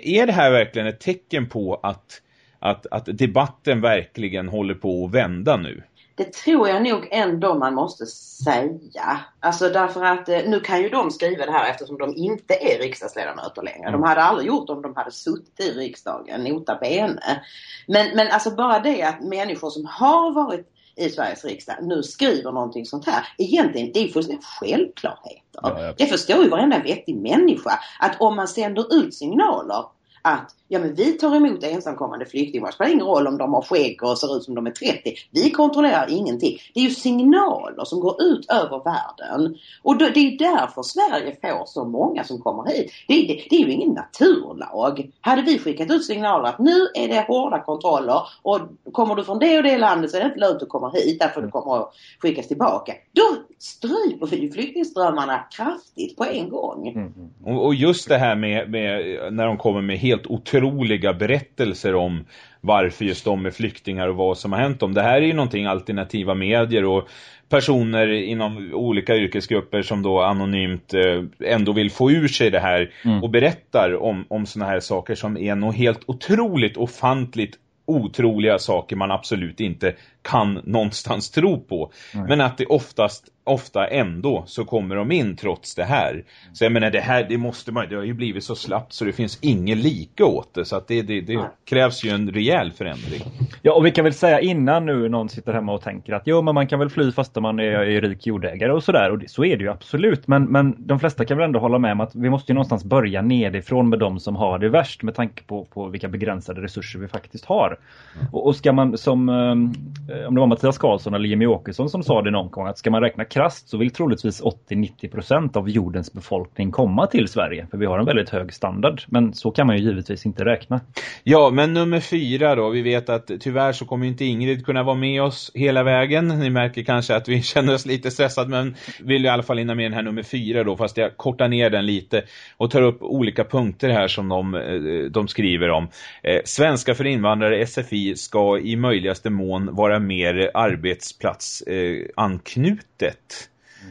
är det här verkligen ett tecken på att, att, att debatten verkligen håller på att vända nu? Det tror jag nog ändå man måste säga. Alltså därför att eh, nu kan ju de skriva det här eftersom de inte är riksdagsledamöter längre. De hade aldrig gjort om de hade suttit i riksdagen, nota bene. Men, men alltså bara det att människor som har varit i Sveriges riksdag nu skriver någonting sånt här. Egentligen, det är fullständigt självklarheter. Ja, det förstår ju varenda vettig människa att om man sänder ut signaler att ja men vi tar emot ensamkommande flyktingar. Det spelar ingen roll om de har skägg och ser ut som de är 30. Vi kontrollerar ingenting. Det är ju signaler som går ut över världen. Och det är därför Sverige får så många som kommer hit. Det, det, det, är ju ingen naturlag. Hade vi skickat ut signaler att nu är det hårda kontroller och kommer du från det och det landet så är det inte lönt att komma hit därför du kommer att skickas tillbaka. Då stryper vi ju flyktingströmmarna kraftigt på en gång. Mm, mm. Och, och, just det här med, med när de kommer med helt otroliga berättelser om varför just de är flyktingar och vad som har hänt dem. Det här är ju någonting alternativa medier och personer inom olika yrkesgrupper som då anonymt eh, ändå vill få ur sig det här mm. och berättar om, om såna här saker som är nog helt otroligt ofantligt otroliga saker man absolut inte kan någonstans tro på. Mm. Men att det oftast ofta ändå så kommer de in trots det här. Så jag menar det här, det måste man, det har ju blivit så slappt så det finns ingen lika åt det. Så att det, det, det krävs ju en rejäl förändring. Ja och vi kan väl säga innan nu någon sitter hemma och tänker att jo men man kan väl fly fast man är, är rik jordägare och sådär. Och det, så är det ju absolut. Men, men de flesta kan väl ändå hålla med om att vi måste ju någonstans börja nedifrån med de som har det värst med tanke på, på vilka begränsade resurser vi faktiskt har. Mm. Och, och, ska man som, eh, Eh, om det var Mattias Karlsson eller Jimmy Åkesson som sa det någon gång, att ska man räkna krast så vill troligtvis 80-90% av jordens befolkning komma till Sverige. För vi har en väldigt hög standard. Men så kan man ju givetvis inte räkna. Ja, men nummer fyra då. Vi vet att tyvärr så kommer inte Ingrid kunna vara med oss hela vägen. Ni märker kanske att vi känner oss lite stressade. Men vill i alla fall hinna med den här nummer fyra då. Fast jag kortar ner den lite. Och tar upp olika punkter här som de, eh, de skriver om. Eh, Svenska för invandrare, SFI, ska i möjligaste mån vara mer arbetsplatsanknutet.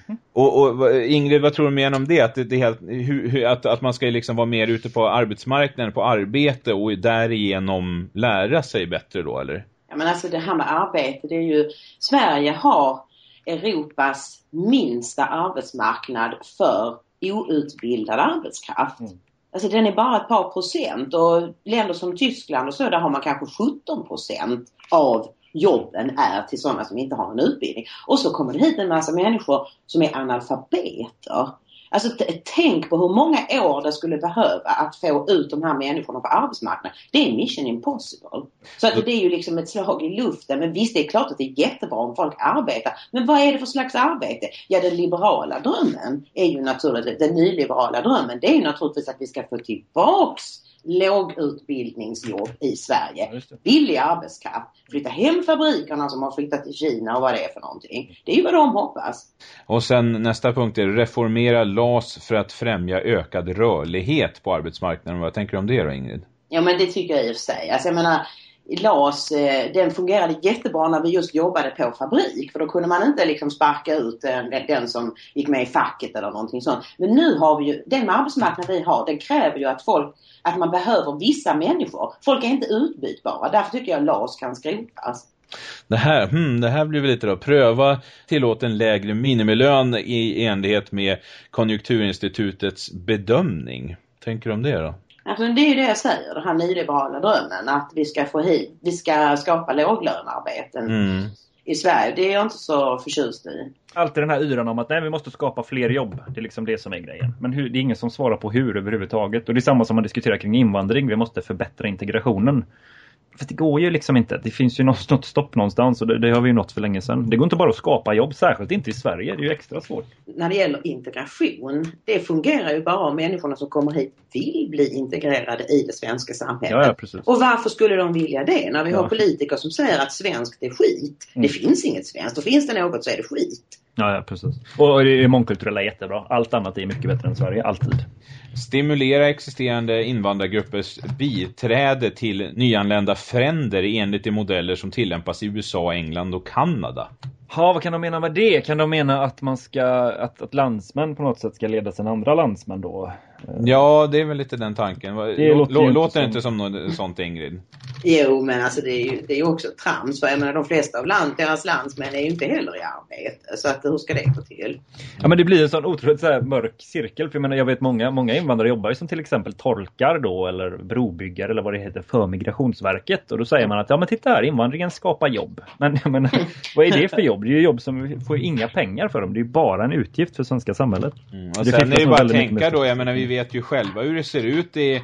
Mm. Och, och, Ingrid, vad tror du mer om det? Att, det, det helt, hur, att, att man ska liksom vara mer ute på arbetsmarknaden, på arbete och därigenom lära sig bättre då, eller? Ja, men alltså det här med arbete, det är ju... Sverige har Europas minsta arbetsmarknad för outbildad arbetskraft. Mm. Alltså den är bara ett par procent och länder som Tyskland och så där har man kanske 17 procent av jobben är till sådana som inte har en utbildning. Och så kommer det hit en massa människor som är analfabeter. Alltså tänk på hur många år det skulle behöva att få ut de här människorna på arbetsmarknaden. Det är mission impossible. Så att det är ju liksom ett slag i luften. Men visst, det är klart att det är jättebra om folk arbetar. Men vad är det för slags arbete? Ja, den liberala drömmen är ju naturligtvis, den nyliberala drömmen, det är ju naturligtvis att vi ska få tillbaks lågutbildningsjobb i Sverige. Billig arbetskraft. Flytta hem fabrikerna som har flyttat till Kina och vad det är för någonting. Det är ju vad de hoppas. Och sen nästa punkt är reformera LAS för att främja ökad rörlighet på arbetsmarknaden. Vad tänker du om det då Ingrid? Ja men det tycker jag i och för sig. Alltså jag menar LAS, eh, den fungerade jättebra när vi just jobbade på fabrik. För då kunde man inte liksom sparka ut eh, den, som gick med i facket eller någonting sånt. Men nu har vi ju, den arbetsmarknad vi har, den kräver ju att folk, att man behöver vissa människor. Folk är inte utbytbara. Därför tycker jag LAS kan skrotas. Det här, hmm, det här blir väl lite då. Pröva tillåt en lägre minimilön i enlighet med Konjunkturinstitutets bedömning. Tänker du om det då? Alltså det är ju det jag säger, den här nyliberala drömmen att vi ska få hit, vi ska skapa låglönearbeten mm. i Sverige. Det är jag inte så förtjust i. Alltid den här yran om att nej, vi måste skapa fler jobb. Det är liksom det som är grejen. Men hur, det är ingen som svarar på hur överhuvudtaget. Och det är samma som man diskuterar kring invandring. Vi måste förbättra integrationen. För det går ju liksom inte. Det finns ju något, något stopp någonstans och det, det, har vi ju nått för länge sedan. Det går inte bara att skapa jobb, särskilt inte i Sverige. Det är ju extra svårt. När det gäller integration, det fungerar ju bara om människorna som kommer hit vill bli integrerade i det svenska samhället. Ja, ja. Och varför skulle de vilja det? När vi ja. har politiker som säger att svenskt är skit. Mm. Det finns inget svenskt. Och finns det något så är det skit. Ja, ja precis. Och det är mångkulturella jättebra. Allt annat är mycket bättre än Sverige, alltid. Stimulera existerande invandrargruppers biträde till nyanlända fränder enligt de modeller som tillämpas i USA, England och Kanada. Ja, vad kan de mena med det? Kan de mena att man ska att, att landsmän på något sätt ska leda sina andra landsmän då? Ja, det är väl lite den tanken. Det låter, låter inte som något sånt Ingrid. Jo, men alltså det är ju det är också trams. För jag menar, de flesta av land, deras landsmän är ju inte heller i arbete. Så att, hur ska det gå till? Ja, men det blir en sån otroligt så här mörk cirkel. För jag menar, jag vet många, många invandrare jobbar ju som till exempel tolkar då, eller brobyggare eller vad det heter, för Migrationsverket. Och då säger man att, ja men titta här, invandringen skapar jobb. Men jag menar, vad är det för jobb? Det är ju jobb som vi får inga pengar för dem. Det är ju bara en utgift för svenska samhället. Mm, och sen är det bara att tänka då, jag menar vi vet ju själva hur det ser ut i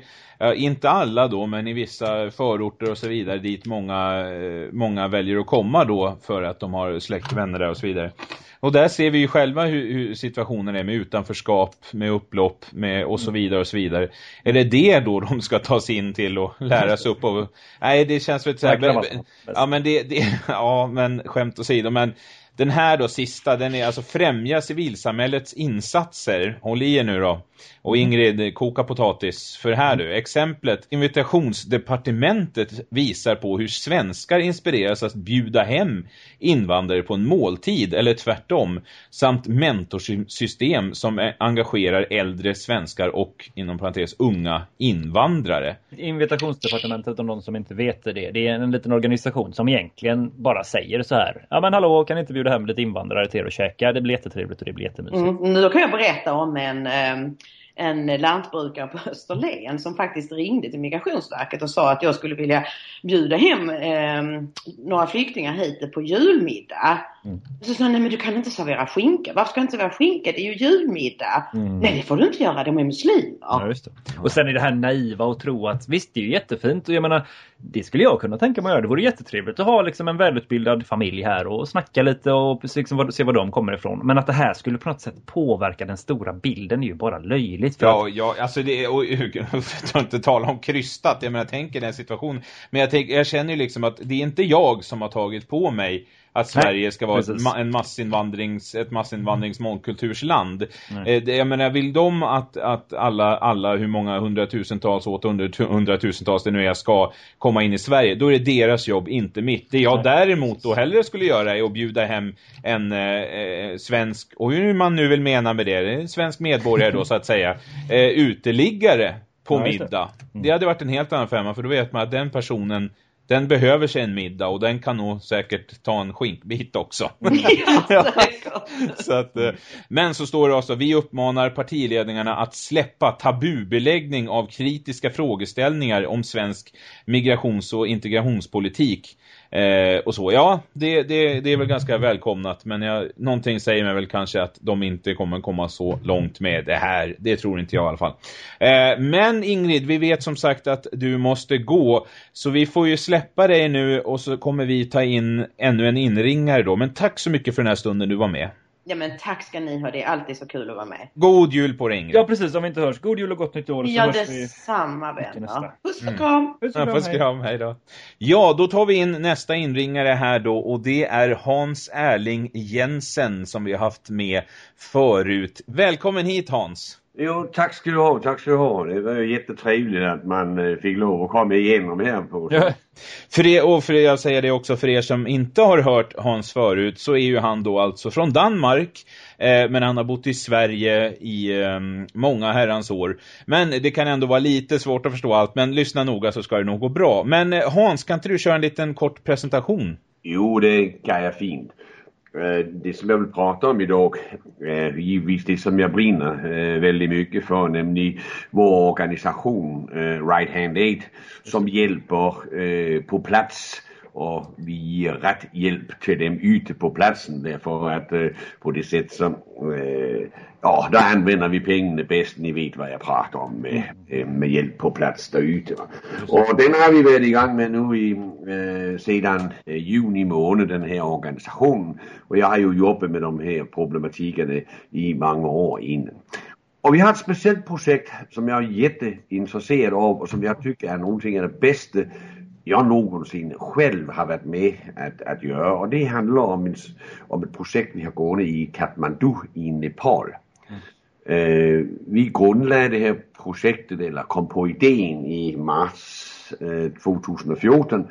inte alla då, men i vissa förorter och så vidare dit många, eh, många väljer att komma då för att de har släkt vänner där och så vidare. Och där ser vi ju själva hur, hur, situationen är med utanförskap, med upplopp med och så vidare och så vidare. Är det det då de ska ta sig in till och lära sig upp? Och, nej, det känns väl så här, Ja, men det, det, ja, men skämt åsido, men den här då sista, den är alltså främja civilsamhällets insatser. Håll i er nu då. Och mm. Ingrid, koka potatis. För här du, exemplet. Invitationsdepartementet visar på hur svenskar inspireras att bjuda hem invandrare på en måltid eller tvärtom. Samt mentorsystem som engagerar äldre svenskar och inom parentes unga invandrare. Invitationsdepartementet, om någon som inte vet det, det är en liten organisation som egentligen bara säger så här. Ja men hallå, kan inte bjuda hem lite invandrare till er och käka? Det blir jättetrevligt och det blir jättemysigt. Mm, då kan jag berätta om en... Eh en lantbrukare på Österlen som faktiskt ringde till Migrationsverket och sa att jag skulle vilja bjuda hem eh, några flyktingar hit på julmiddag. Mm. Så sa han, nej men du kan inte servera skinka. Varför ska jag inte servera skinka? Det är ju julmiddag. Mm. Nej det får du inte göra, de är muslimer. Ja, just det. Och sen är det här naiva och tro att visst det är ju jättefint och jag menar det skulle jag kunna tänka mig att göra. Det vore jättetrevligt att ha liksom en välutbildad familj här och snacka lite och liksom se var de kommer ifrån. Men att det här skulle på något sätt påverka den stora bilden är ju bara löjligt. För ja, att... ja, alltså det är, och, jag inte tala om krystat, jag menar, jag tänker den situationen. Men jag, tänk, jag känner ju liksom att det är inte jag som har tagit på mig att Sverige ska vara ett, en massinvandrings, ett massinvandrings mångkultursland. Eh, jag menar, vill de att, att alla, alla, hur många hundratusentals, åt hundratusentals det nu är, ska komma in i Sverige, då är det deras jobb, inte mitt. Det jag Nej. däremot då hellre skulle göra är att bjuda hem en eh, eh, svensk, och hur man nu vill mena med det, en svensk medborgare då så att säga, eh, uteliggare på ja, middag. Det. Mm. det hade varit en helt annan femma, för då vet man att den personen den behöver sig en middag och den kan nog säkert ta en skinkbit också. ja, så att, eh, men så står det också, vi uppmanar partiledningarna att släppa tabubeläggning av kritiska frågeställningar om svensk migrations- och integrationspolitik. Eh, och så, ja, det, det, det är väl ganska välkomnat men jag, någonting säger mig väl kanske att de inte kommer komma så långt med det här. Det tror inte jag i alla fall. Eh, men Ingrid, vi vet som sagt att du måste gå så vi får ju släppa dig nu och så kommer vi ta in ännu en inringare då. Men tack så mycket för den här stunden du var med. Ja men tack ska ni ha, det är alltid så kul att vara med. God jul på dig Ingrid. Ja precis, om vi inte hörs. God jul och gott nytt år. Ja detsamma vänner. Puss och kram. Mm. Puss och kram, ja, puss och kram, hej då. Ja, då tar vi in nästa inringare här då och det är Hans Erling Jensen som vi har haft med förut. Välkommen hit Hans. Jo, tack ska du ha, tack ska du ha. Det var ju jättetrevligt att man eh, fick lov att komma igenom här på. Ja. För det, och för det, jag säger det också för er som inte har hört Hans förut så är ju han då alltså från Danmark eh, men han har bott i Sverige i eh, många herrans år. Men det kan ändå vara lite svårt att förstå allt men lyssna noga så ska det nog gå bra. Men eh, Hans, kan inte du köra en liten kort presentation? Jo, det kan jag fint. Eh, det som jag vill prata om idag eh, är givetvis det som jag brinner eh, väldigt mycket för, nämligen vår organisation Right Hand Aid som hjälper på plats och vi ger rätt hjälp till dem ute på platsen därför att på det sätt som ja, då använder vi pengarna bäst. Ni vet vad jag pratar om med, med hjälp på plats där ute. Och den har vi varit igång med nu i, eh, sedan eh, juni månad, den här organisationen. Och jag har ju jobbat med de här problematikerna i många år innan. Och vi har ett speciellt projekt som jag är jätteintresserad av och som jag tycker är någonting av det bästa jag någonsin själv har varit med att, att göra. Och det handlar om, en, om ett projekt vi har gående i Kathmandu i Nepal. Eh, vi grundlade det här projektet eller kom på idén i mars eh, 2014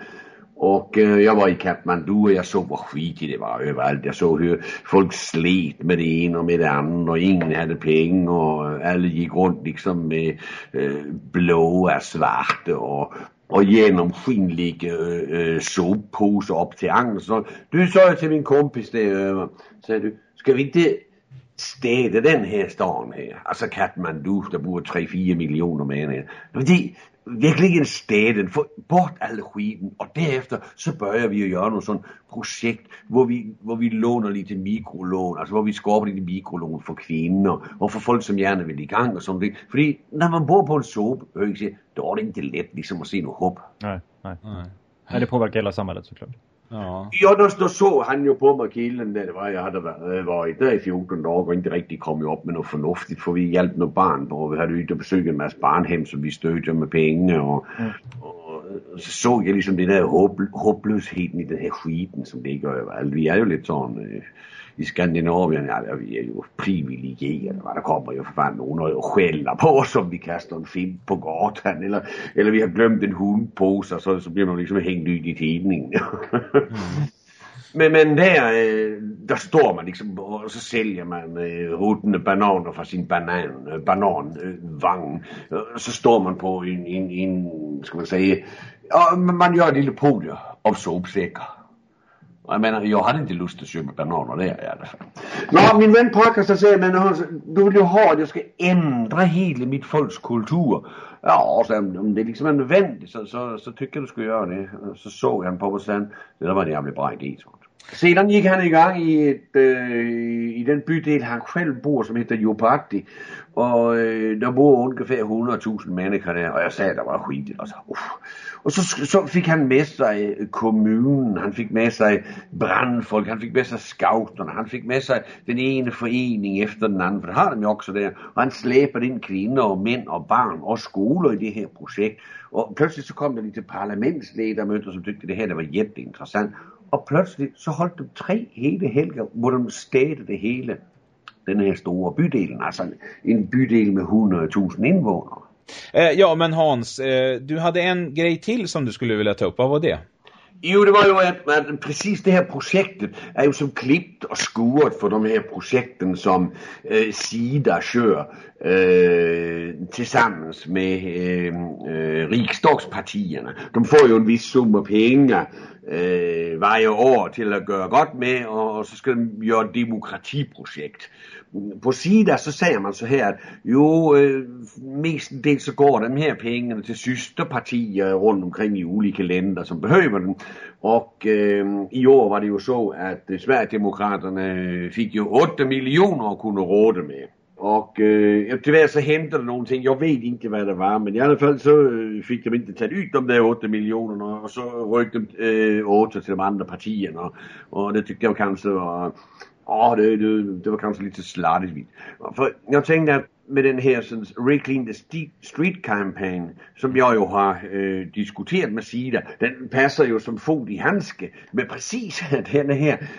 och eh, jag var i Kathmandu och jag såg vad skitigt det var överallt. Jag såg hur folk slet med det ena och med det andra och ingen hade pengar och alla gick runt liksom med eh, blåa, svarta och och genomskinlig äh, øh, øh, sopposer upp till ankern. Du sa ju till min kompis det øh, över, säger du, ska vi inte städa den här stan här. Alltså Katmandu, där bor 3-4 miljoner människor. Det, verkligen städen, få bort all skiten och därefter så börjar vi ju göra något sånt projekt hvor vi, hvor vi lånar lite mikrolån, alltså hvor vi skapar lite mikrolån för kvinnor och för folk som gärna vill igång och sånt. För när man bor på en sophög då är det inte lätt liksom att se något hopp. Nej, nej. nej. det påverkar hela samhället såklart. Ja, ja då, då såg han ju på mig killen där det var, jag hade varit där i 14 dagar och inte riktigt kommit upp med något förnuftigt för vi hjälpte några barn på, vi hade ute och besökt en massa barnhem som vi stödde med pengar och, mm. och, så såg jag liksom den där hopp, hopplösheten i den här skiten som ligger överallt. Vi är ju lite sån eh, i Skandinavien, ja, vi är ju privilegierade. Va? Det kommer ju för fan någon och skäller på oss om vi kastar en fimp på gatan eller, eller vi har glömt en hundpåse så, så blir man liksom hängd ut i tidningen. mm. Men, men där, eh, där står man liksom och så säljer man eh, ruttna bananer från sin banan, eh, bananvagn. Så står man på en, en, en ska man säga, ja, man gör ett litet podium av sopsäckar. Jag menar, jag hade inte lust att köpa bananer där i alla fall. Nå, min vän Parkersen säger, men du vill ju ha att jag ska ändra hela mitt folks kultur. Ja, så om det liksom är nödvändigt så, så, så tycker jag du ska göra det. Så såg han på mig sen, det var en jävligt bra idé. Sedan gick han igång i, ett, äh, i den bydel han själv bor som heter Jopati. Och äh, där bor ungefär 100 000 människor där och jag sa det var skitigt alltså. Uff. Och så, så fick han med sig øh, kommunen, han fick med sig brandfolk, han fick med sig scouterna, han fick med sig den ena förening efter den andra, för det har de ju också där. Och han släpade in kvinnor och män och barn och skolor i det här projektet. Och plötsligt så kom det lite parlamentsledamöter som tyckte det här det var jätteintressant. Och plötsligt så höll de tre hela helger hvor de städade det hela den här stora bydelen, alltså en bydel med 100 000 invånare. Eh, ja, men Hans, eh, du hade en grej till som du skulle vilja ta upp. Vad var det? Jo, det var ju att, att precis det här projektet är ju som klippt och skuret för de här projekten som eh, Sida kör eh, tillsammans med eh, eh, riksdagspartierna. De får ju en viss summa pengar eh, varje år till att göra gott med och, och så ska de göra demokratiprojekt på Sida så säger man så här, jo eh, mestadels så går de här pengarna till systerpartier runt omkring i olika länder som behöver dem. Och eh, i år var det ju så att Sverigedemokraterna fick ju 8 miljoner att kunna råda med. Och eh, tyvärr så hände det någonting, jag vet inte vad det var men i alla fall så fick de inte ta ut de där 8 miljonerna och så rökte de eh, åter till de andra partierna. Och det tyckte jag kanske var Ja, det, det, det var kanske lite slarvigt. För jag tänkte att med den här Reclaim the Street Campaign som jag ju har eh, diskuterat med Sida, den passar ju som fot i handske med precis den här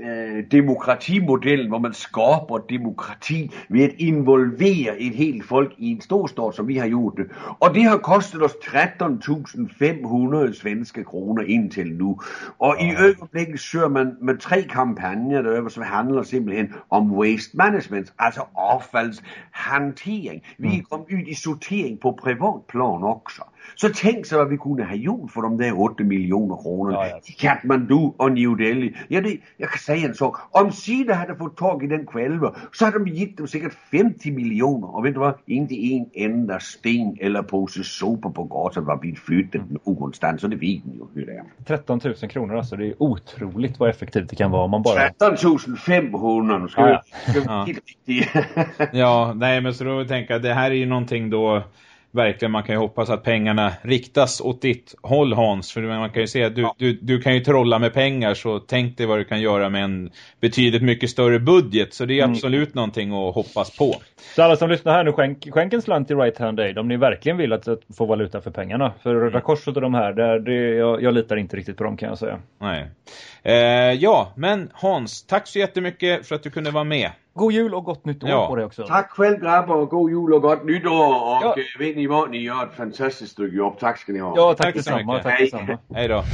øh, demokratimodellen, hvor man skaber demokrati ved at involvere et helt folk i en stor stort, som vi har gjort det. Og det har kostet os 13.500 svenske kroner indtil nu. Og i øjeblikket søger man med tre kampagner, der som handler simpelthen om waste management, altså affaldshantering. Vi er kommet ud i sortering på privat plan også. Så tänk så vad vi kunde ha gjort för de där 8 miljoner kronorna Ja, ja. Kathmandu och New Delhi. Ja, det, jag kan säga en sak. Om Sida hade fått tag i den själva så hade de gett dem säkert 50 miljoner. Och vet du vad? Inte en enda sten eller påse sopor på gatan var blivit flyttat någonstans. Och det vet ni ju hur det är. 13 000 kronor alltså. Det är otroligt vad effektivt det kan vara om man bara... 13 500. Nu ska Ja, vi, ska vi Ja. Ja, nej men så då tänker jag, det här är ju någonting då verkligen man kan ju hoppas att pengarna riktas åt ditt håll Hans. För man kan ju se att du, du, du kan ju trolla med pengar så tänk dig vad du kan göra med en betydligt mycket större budget. Så det är absolut någonting att hoppas på. Så alla som lyssnar här nu, skänk, skänk en slant till Right Hand Aid om ni verkligen vill att, att få valuta för pengarna. För Röda Korset och de här, där, det, jag, jag litar inte riktigt på dem kan jag säga. Nej. Eh, ja, men Hans, tack så jättemycket för att du kunde vara med. God jul och gott nytt år Ja. på dig också. Tack själv grabbar och god jul och gott nyttår. Och Ja. ja. vet ni vad? Ni gör ett fantastiskt stycke jobb. Tack ska ni ha. Ja, tack, detsamma. mycket. Tack detsamma. Hej då.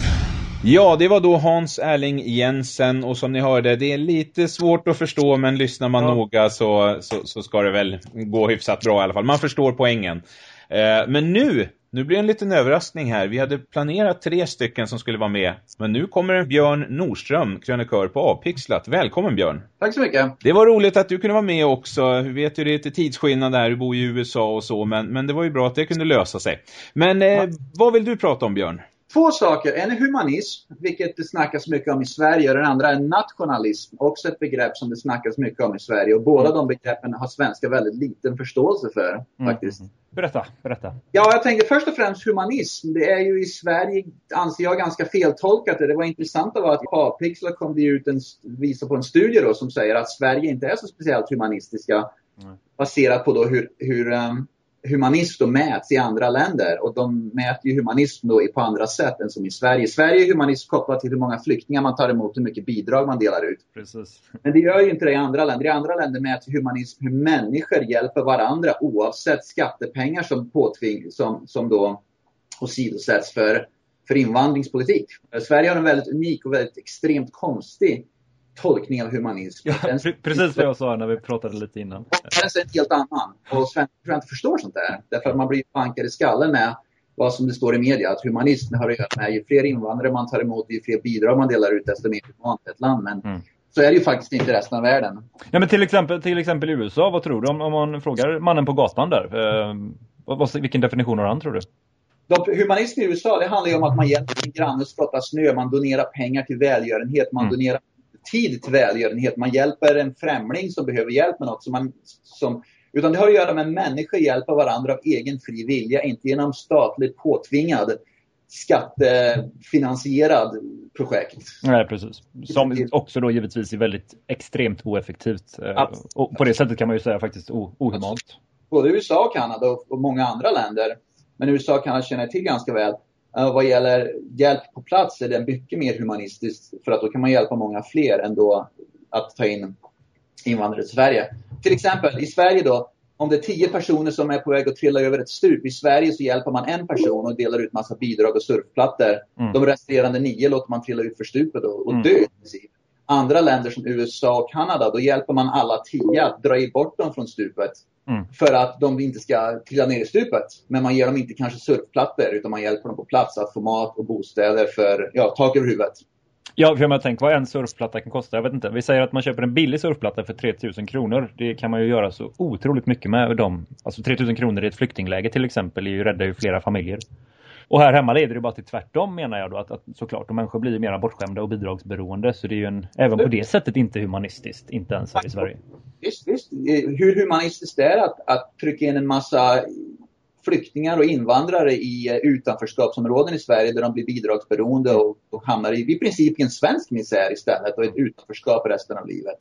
Ja, det var då Hans Erling Jensen och som ni hörde, det är lite svårt att förstå men lyssnar man Ja. noga så, så, så ska det väl gå hyfsat bra i alla fall. Man förstår poängen. Eh, men nu, nu blir det en liten överraskning här. Vi hade planerat tre stycken som skulle vara med. Men nu kommer Björn Nordström, krönikör på Avpixlat. Välkommen Björn! Tack så mycket. Det var roligt att du kunde vara med också. Vi vet ju det är lite tidsskillnad där, du bor i USA och så, men, men det var ju bra att det kunde lösa sig. Men eh, vad vill du prata om Björn? Två saker. En är humanism, vilket det snackas mycket om i Sverige. Och den andra är nationalism, också ett begrepp som det snackas mycket om i Sverige. Och båda de begreppen har svenskar väldigt liten förståelse för, faktiskt. Berätta, berätta. Ja, jag tänker först och främst humanism. Det är ju i Sverige, anser jag, ganska feltolkat. Det var intressant att vara att i Avpixlar kom det ut en, visa på en studie då som säger att Sverige inte är så speciellt humanistiska. Baserat på då hur, hur um, humanism mäts i andra länder. Och de mäter ju humanism då på andra sätt än som i Sverige. I Sverige är humanism kopplat till hur många flyktingar man tar emot, hur mycket bidrag man delar ut. Precis. Men det gör ju inte det i andra länder. I andra länder mäter humanism hur människor hjälper varandra oavsett skattepengar som påtving, som, som då åsidosätts för, för invandringspolitik. Sverige har en väldigt unik och väldigt extremt konstig tolkning av humanism. Ja, precis vad jag sa när vi pratade lite innan. den är en helt annan. Och svenskar tror jag inte förstår sånt där. Därför att man blir bankad i skallen med vad som det står i media, att humanism har att göra med ju fler invandrare man tar emot, ju fler bidrag man delar ut, desto mer humant ett land. Men Mm. så är det ju faktiskt inte i resten av världen. Ja, men till exempel, till exempel i USA, vad tror du om, om man frågar mannen på gatan där? Eh, vad, vilken definition har han tror du? De, humanism i USA, det handlar ju om att man hjälper sin granne skotta snö, man donerar pengar till välgörenhet, man Mm. donerar tid till välgörenhet, man hjälper en främling som behöver hjälp med något. Som man, som, utan det har att göra med att människor hjälper varandra av egen fri vilja, inte genom statligt påtvingad skattefinansierad projekt. Nej, precis. Som också då givetvis är väldigt extremt oeffektivt. Eh, Absolut. och på det sättet kan man ju säga faktiskt ohumant. Både USA och Kanada och, och många andra länder, men USA och Kanada känner jag till ganska väl. Uh, vad gäller hjälp på plats är det mycket mer humanistiskt för att då kan man hjälpa många fler än då att ta in invandrare till Sverige. Till exempel i Sverige då, om det är tio personer som är på väg att trilla över ett stup. I Sverige så hjälper man en person och delar ut massa bidrag och surfplattor. Mm. De resterande nio låter man trilla ut för stupet och, och Mm. dö i princip. Andra länder som USA och Kanada, då hjälper man alla tio att dra bort dem från stupet. Mm. För att de inte ska trilla ner i stupet. Men man ger dem inte kanske surfplattor utan man hjälper dem på plats att få mat och bostäder för ja, tak över huvudet. Ja, för jag tänker vad en surfplatta kan kosta. Jag vet inte. Vi säger att man köper en billig surfplatta för 3000 kronor. Det kan man ju göra så otroligt mycket med dem. Alltså 3000 kronor i ett flyktingläge till exempel är ju räddar ju flera familjer. Och här hemma leder det bara till tvärtom menar jag då. Att, att såklart, och människor blir mer bortskämda och bidragsberoende. Så det är ju en, även på det sättet inte humanistiskt. Inte ens här i Sverige. Visst, visst. Hur humanistiskt det är att, att trycka in en massa flyktingar och invandrare i utanförskapsområden i Sverige där de blir bidragsberoende och, och hamnar i, i princip i en svensk misär istället och ett utanförskap resten av livet.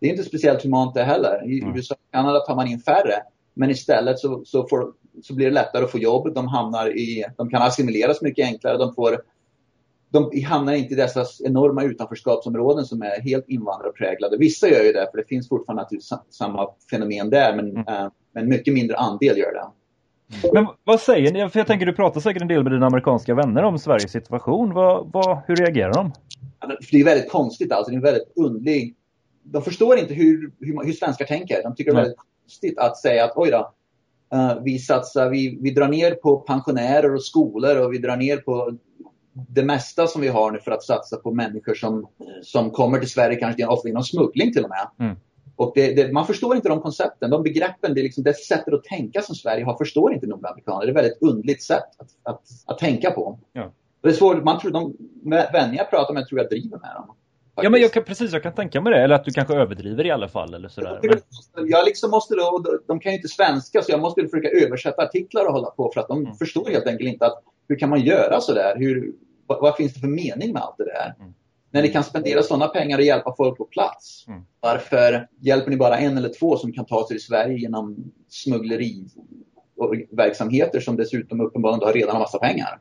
Det är inte speciellt humant det heller. I Mm. USA och Kanada tar man in färre. Men istället så, så, får, så blir det lättare att få jobb. De, hamnar i, de kan assimileras mycket enklare. De får de hamnar inte i dessa enorma utanförskapsområden som är helt invandrarpräglade. Vissa gör ju det, för det finns fortfarande naturligtvis samma fenomen där, men, mm. äh, men mycket mindre andel gör det. Men vad säger ni? För jag tänker du pratar säkert en del med dina amerikanska vänner om Sveriges situation. Vad, vad, hur reagerar de? Det är väldigt konstigt alltså. Det är väldigt undlig. De förstår inte hur, hur, hur svenskar tänker. De tycker det är väldigt konstigt att säga att oj då, vi satsar, vi, vi drar ner på pensionärer och skolor och vi drar ner på det mesta som vi har nu för att satsa på människor som, som kommer till Sverige, kanske ofta genom smuggling till och med. Mm. Och det, det, man förstår inte de koncepten, de begreppen, det, liksom, det sättet att tänka som Sverige har förstår inte nordamerikaner. Det är ett väldigt undligt sätt att, att, att tänka på. Ja. Det är svårt, man tror, de vänner jag pratar med tror jag driver med dem. Ja men jag kan, precis, jag kan tänka mig det. Eller att du kanske överdriver i alla fall. Eller sådär. Jag, jag liksom måste då, de kan ju inte svenska så jag måste försöka översätta artiklar och hålla på för att de mm. förstår helt enkelt inte att hur kan man göra sådär? Hur, vad, vad, finns det för mening med allt det där? Mm. När ni kan spendera sådana pengar och hjälpa folk på plats. Mm. Varför hjälper ni bara en eller två som kan ta sig till Sverige genom smuggleri och verksamheter som dessutom uppenbarligen har redan har massa pengar?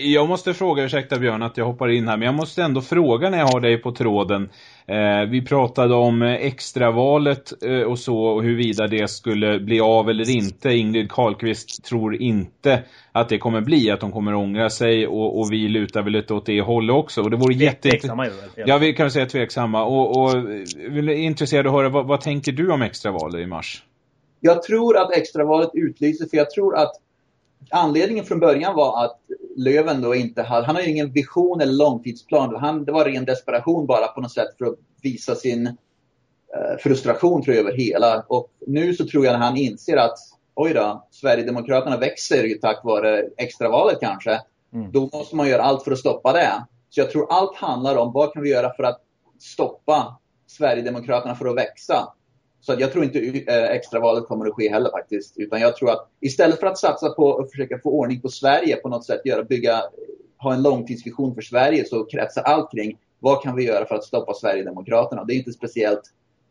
Jag måste fråga, ursäkta Björn att jag hoppar in här, men jag måste ändå fråga när jag har dig på tråden. Eh, vi pratade om extravalet eh, och så och huruvida det skulle bli av eller inte. Ingrid Karlqvist tror inte att det kommer bli, att de kommer ångra sig och, och vi lutar väl lite åt det hållet också. Och det vore jätteintressant. Ja, vi kan säga tveksamma. Och, och vill intresserad att höra, vad, vad tänker du om extravalet i mars? Jag tror att extravalet utlyser, för jag tror att anledningen från början var att Löven då inte hade, han har ju ingen vision eller långtidsplan. Han, det var ren desperation bara på något sätt för att visa sin eh, frustration tror jag över hela. Och nu så tror jag när han inser att oj då, Sverigedemokraterna växer ju tack vare extravalet kanske. Mm. Då måste man göra allt för att stoppa det. Så jag tror allt handlar om vad kan vi göra för att stoppa Sverigedemokraterna för att växa. Så jag tror inte eh, extravalet kommer att ske heller faktiskt. Utan jag tror att istället för att satsa på att försöka få ordning på Sverige på något sätt, göra, bygga, ha en långtidsvision för Sverige så kretsar allt kring vad kan vi göra för att stoppa Sverigedemokraterna. Det är inte speciellt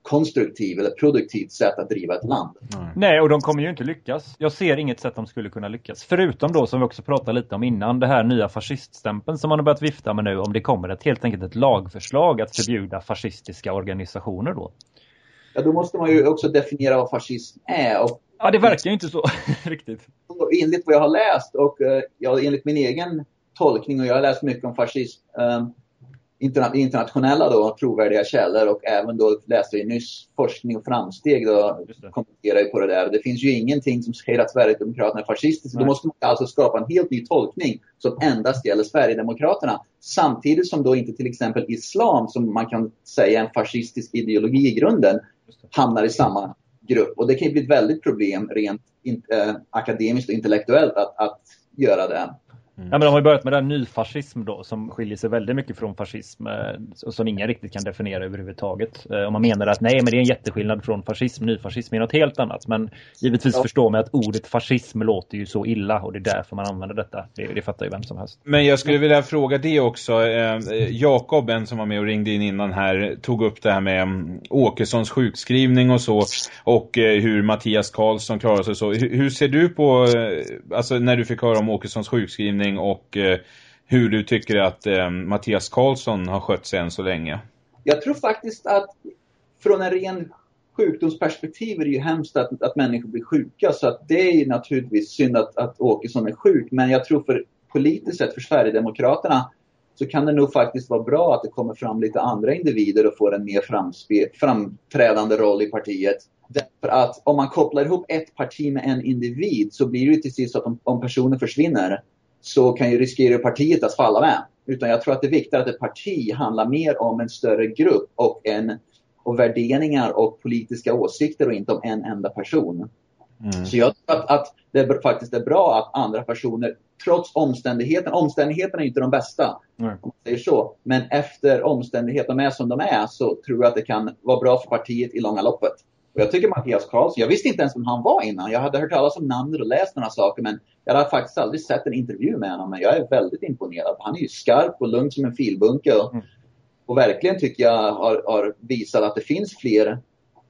konstruktivt eller produktivt sätt att driva ett land. Mm. Nej, och de kommer ju inte lyckas. Jag ser inget sätt de skulle kunna lyckas. Förutom då, som vi också pratade lite om innan, det här nya fasciststämpeln som man har börjat vifta med nu, om det kommer ett helt enkelt ett lagförslag att förbjuda fascistiska organisationer då ja, då måste man ju också definiera vad fascism är. Och, ja, det verkar ju inte så riktigt. Enligt vad jag har läst och uh, ja, enligt min egen tolkning, och jag har läst mycket om fascism, um, interna internationella då, trovärdiga källor och även då läste jag nyss forskning och framsteg då kommenterar på det där. Det finns ju ingenting som säger att Sverigedemokraterna är fascistiska. Då måste man alltså skapa en helt ny tolkning som endast gäller Sverigedemokraterna. Samtidigt som då inte till exempel islam, som man kan säga är en fascistisk ideologi i grunden, hamnar i samma grupp. Och det kan ju bli ett väldigt problem rent in, äh, akademiskt och intellektuellt att, att göra det. Mm. Ja, men de har börjat med den nyfascism då som skiljer sig väldigt mycket från fascism eh, och som ingen riktigt kan definiera överhuvudtaget. Eh, om man menar att nej men det är en jätteskillnad från fascism, nyfascism är något helt annat. Men givetvis ja. förstår man att ordet fascism låter ju så illa och det är därför man använder detta. Det, det fattar ju vem som helst. Men jag skulle vilja fråga det också. Eh, Jakob, en som var med och ringde in innan här, tog upp det här med um, Åkessons sjukskrivning och så och hur Mattias Karlsson klarar sig så. Hur, ser du på, alltså när du fick höra om Åkessons sjukskrivning utveckling och eh, hur du tycker att eh, Mattias Karlsson har skött sig än så länge? Jag tror faktiskt att från en ren sjukdomsperspektiv är det ju hemskt att, att människor blir sjuka så att det är ju naturligtvis synd att, att Åkesson är sjuk men jag tror för politiskt sett för Sverigedemokraterna så kan det nog faktiskt vara bra att det kommer fram lite andra individer och får en mer framträdande roll i partiet. Därför att om man kopplar ihop ett parti med en individ så blir det ju till sist så att om, om personen försvinner så kan ju riskera partiet att falla med. Utan jag tror att det är viktigt att ett parti handlar mer om en större grupp och, en, och värderingar och politiska åsikter och inte om en enda person. Mm. Så jag tror att, att, det är, faktiskt är bra att andra personer, trots omständigheterna, omständigheterna är inte de bästa, mm. om man säger så. Men efter omständigheterna är som de är så tror jag att det kan vara bra för partiet i långa loppet. Och jag tycker Mattias Karlsson, jag visste inte ens vem han var innan. Jag hade hört talas om namnet och läst några saker men jag hade faktiskt aldrig sett en intervju med honom. Men jag är väldigt imponerad. Han är ju skarp och lugn som en filbunke. Och, mm. och verkligen tycker jag har, har, visat att det finns fler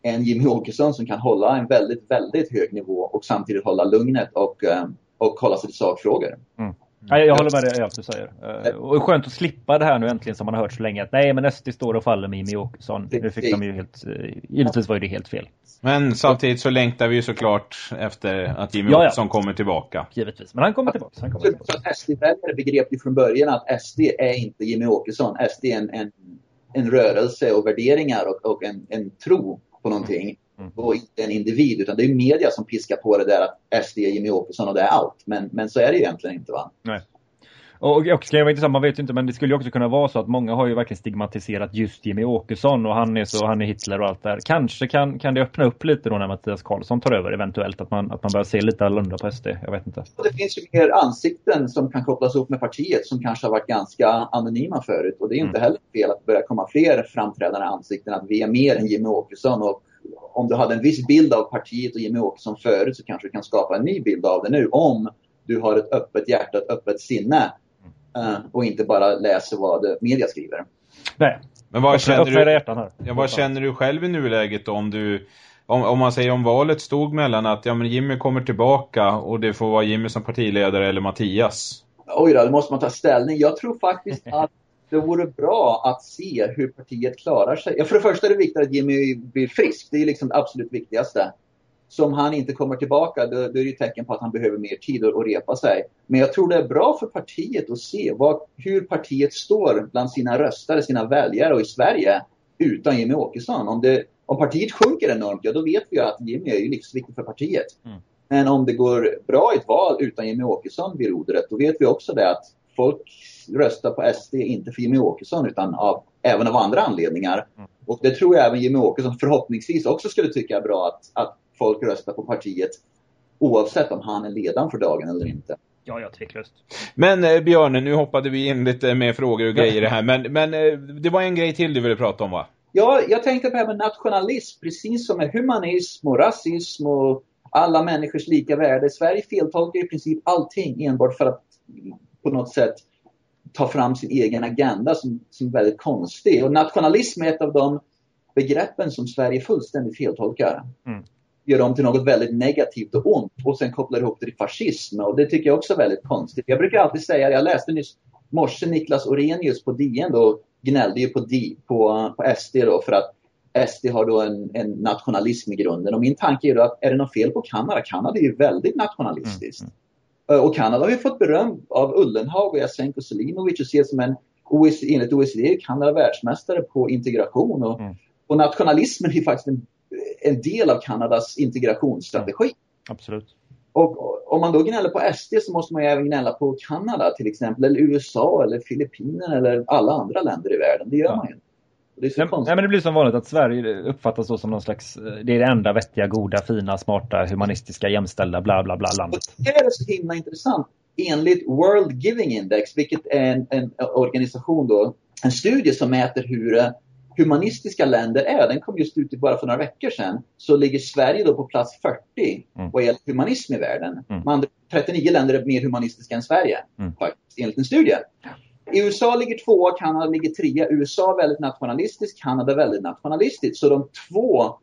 än Jimmy Åkesson som kan hålla en väldigt, väldigt hög nivå och samtidigt hålla lugnet och, eh, och hålla sig till sakfrågor. Mm. Nej, jag håller med dig allt du säger. Uh, och skönt att slippa det här nu äntligen som man har hört så länge. Att nej, men SD står och faller med Jimmie Åkesson. Nu fick de ju helt... Uh, givetvis var ju det helt fel. Men samtidigt så längtar vi ju såklart efter att Jimmie ja, Åkesson kommer tillbaka. Givetvis, men han kommer tillbaka. Han kommer tillbaka. Så SD-väljare begrep ju från början att SD är inte Jimmie Åkesson. SD är en, en, en rörelse och värderingar och, och en, en tro på någonting. Mm. Och inte en individ, utan det är media som piskar på det där att SD är Jimmy Åkesson och det är allt. Men, men så är det egentligen inte va? Nej. Och, och ska jag vara intressant, man vet ju inte, men det skulle ju också kunna vara så att många har ju verkligen stigmatiserat just Jimmy Åkesson och han är så, han är Hitler och allt där. Kanske kan, kan det öppna upp lite då när Mattias Karlsson tar över eventuellt, att man, att man börjar se lite annorlunda på SD, jag vet inte. Det finns ju mer ansikten som kan kopplas upp med partiet som kanske har varit ganska anonyma förut och det är inte mm. heller fel att börja komma fler framträdande ansikten, att vi är mer än Jimmy Åkesson och om du hade en viss bild av partiet och Jimmy Åkesson förut så kanske du kan skapa en ny bild av det nu om du har ett öppet hjärta, ett öppet sinne uh, och inte bara läser vad media skriver. Nej, men vad känner du, här. Ja, vad känner du själv i nuläget om du om, om man säger om valet stod mellan att ja, men Jimmy kommer tillbaka och det får vara Jimmy som partiledare eller Mattias? Oj då, då måste man ta ställning. Jag tror faktiskt att det vore bra att se hur partiet klarar sig. Ja, för det första är det viktigt att Jimmy blir frisk. Det är liksom det absolut viktigaste. Så om han inte kommer tillbaka, då, då är det tecken på att han behöver mer tid att, repa sig. Men jag tror det är bra för partiet att se vad, hur partiet står bland sina röstare, sina väljare och i Sverige utan Jimmy Åkesson. Om, det, om partiet sjunker enormt, ja då vet vi att Jimmy är ju livsviktig för partiet. Mm. Men om det går bra i ett val utan Jimmy Åkesson vid rodret, då vet vi också det att folk röstar på SD, inte för Jimmy Åkesson utan av, även av andra anledningar. Mm. Och det tror jag även Jimmy Åkesson förhoppningsvis också skulle tycka är bra att, att folk röstar på partiet oavsett om han är ledaren för dagen eller inte. Ja, ja, tveklöst. Men eh, Björn, nu hoppade vi in lite med frågor och grejer här. Men, men eh, det var en grej till du ville prata om va? Ja, jag tänkte på det här med nationalism, precis som med humanism och rasism och alla människors lika värde. Sverige feltolkar i princip allting enbart för att på något sätt ta fram sin egen agenda som, som är väldigt konstig. Och nationalism är ett av de begreppen som Sverige fullständigt feltolkar. Mm. Gör dem till något väldigt negativt och ont och sen kopplar ihop det till fascism. Och det tycker jag också är väldigt konstigt. Jag brukar alltid säga, jag läste nyss morse Niklas Orenius på DN då gnällde ju på, D, på, på SD då för att SD har då en, en, nationalism i grunden. Och min tanke är då att är det något fel på Kanada? Kanada är ju väldigt nationalistiskt. Mm. Eh, och Kanada har ju fått beröm av Ullenhag och Jasenko Selimovic och ses som en OECD, enligt OECD är Kanada världsmästare på integration. Och, mm. och nationalismen är faktiskt en, en, del av Kanadas integrationsstrategi. Mm. Absolut. Och om man då gnäller på SD så måste man ju även gnälla på Kanada till exempel, eller USA eller Filippinerna eller alla andra länder i världen. Det gör ja. man ju inte. Det nej, nej, men det blir som vanligt att Sverige uppfattas så som någon slags, det är det enda vettiga, goda, fina, smarta, humanistiska, jämställda, bla bla bla landet. Det är så himla intressant. Enligt World Giving Index, vilket är en, en organisation då, en studie som mäter hur eh, humanistiska länder är, den kom just ut bara för några veckor sedan, så ligger Sverige då på plats 40 mm. vad gäller humanism i världen. Mm. Man, 39 länder är mer humanistiska än Sverige, mm. faktiskt, enligt en studie. USA ligger tvåa, Kanada ligger trea. USA är väldigt nationalistiskt, Kanada är väldigt nationalistiskt. Så de två,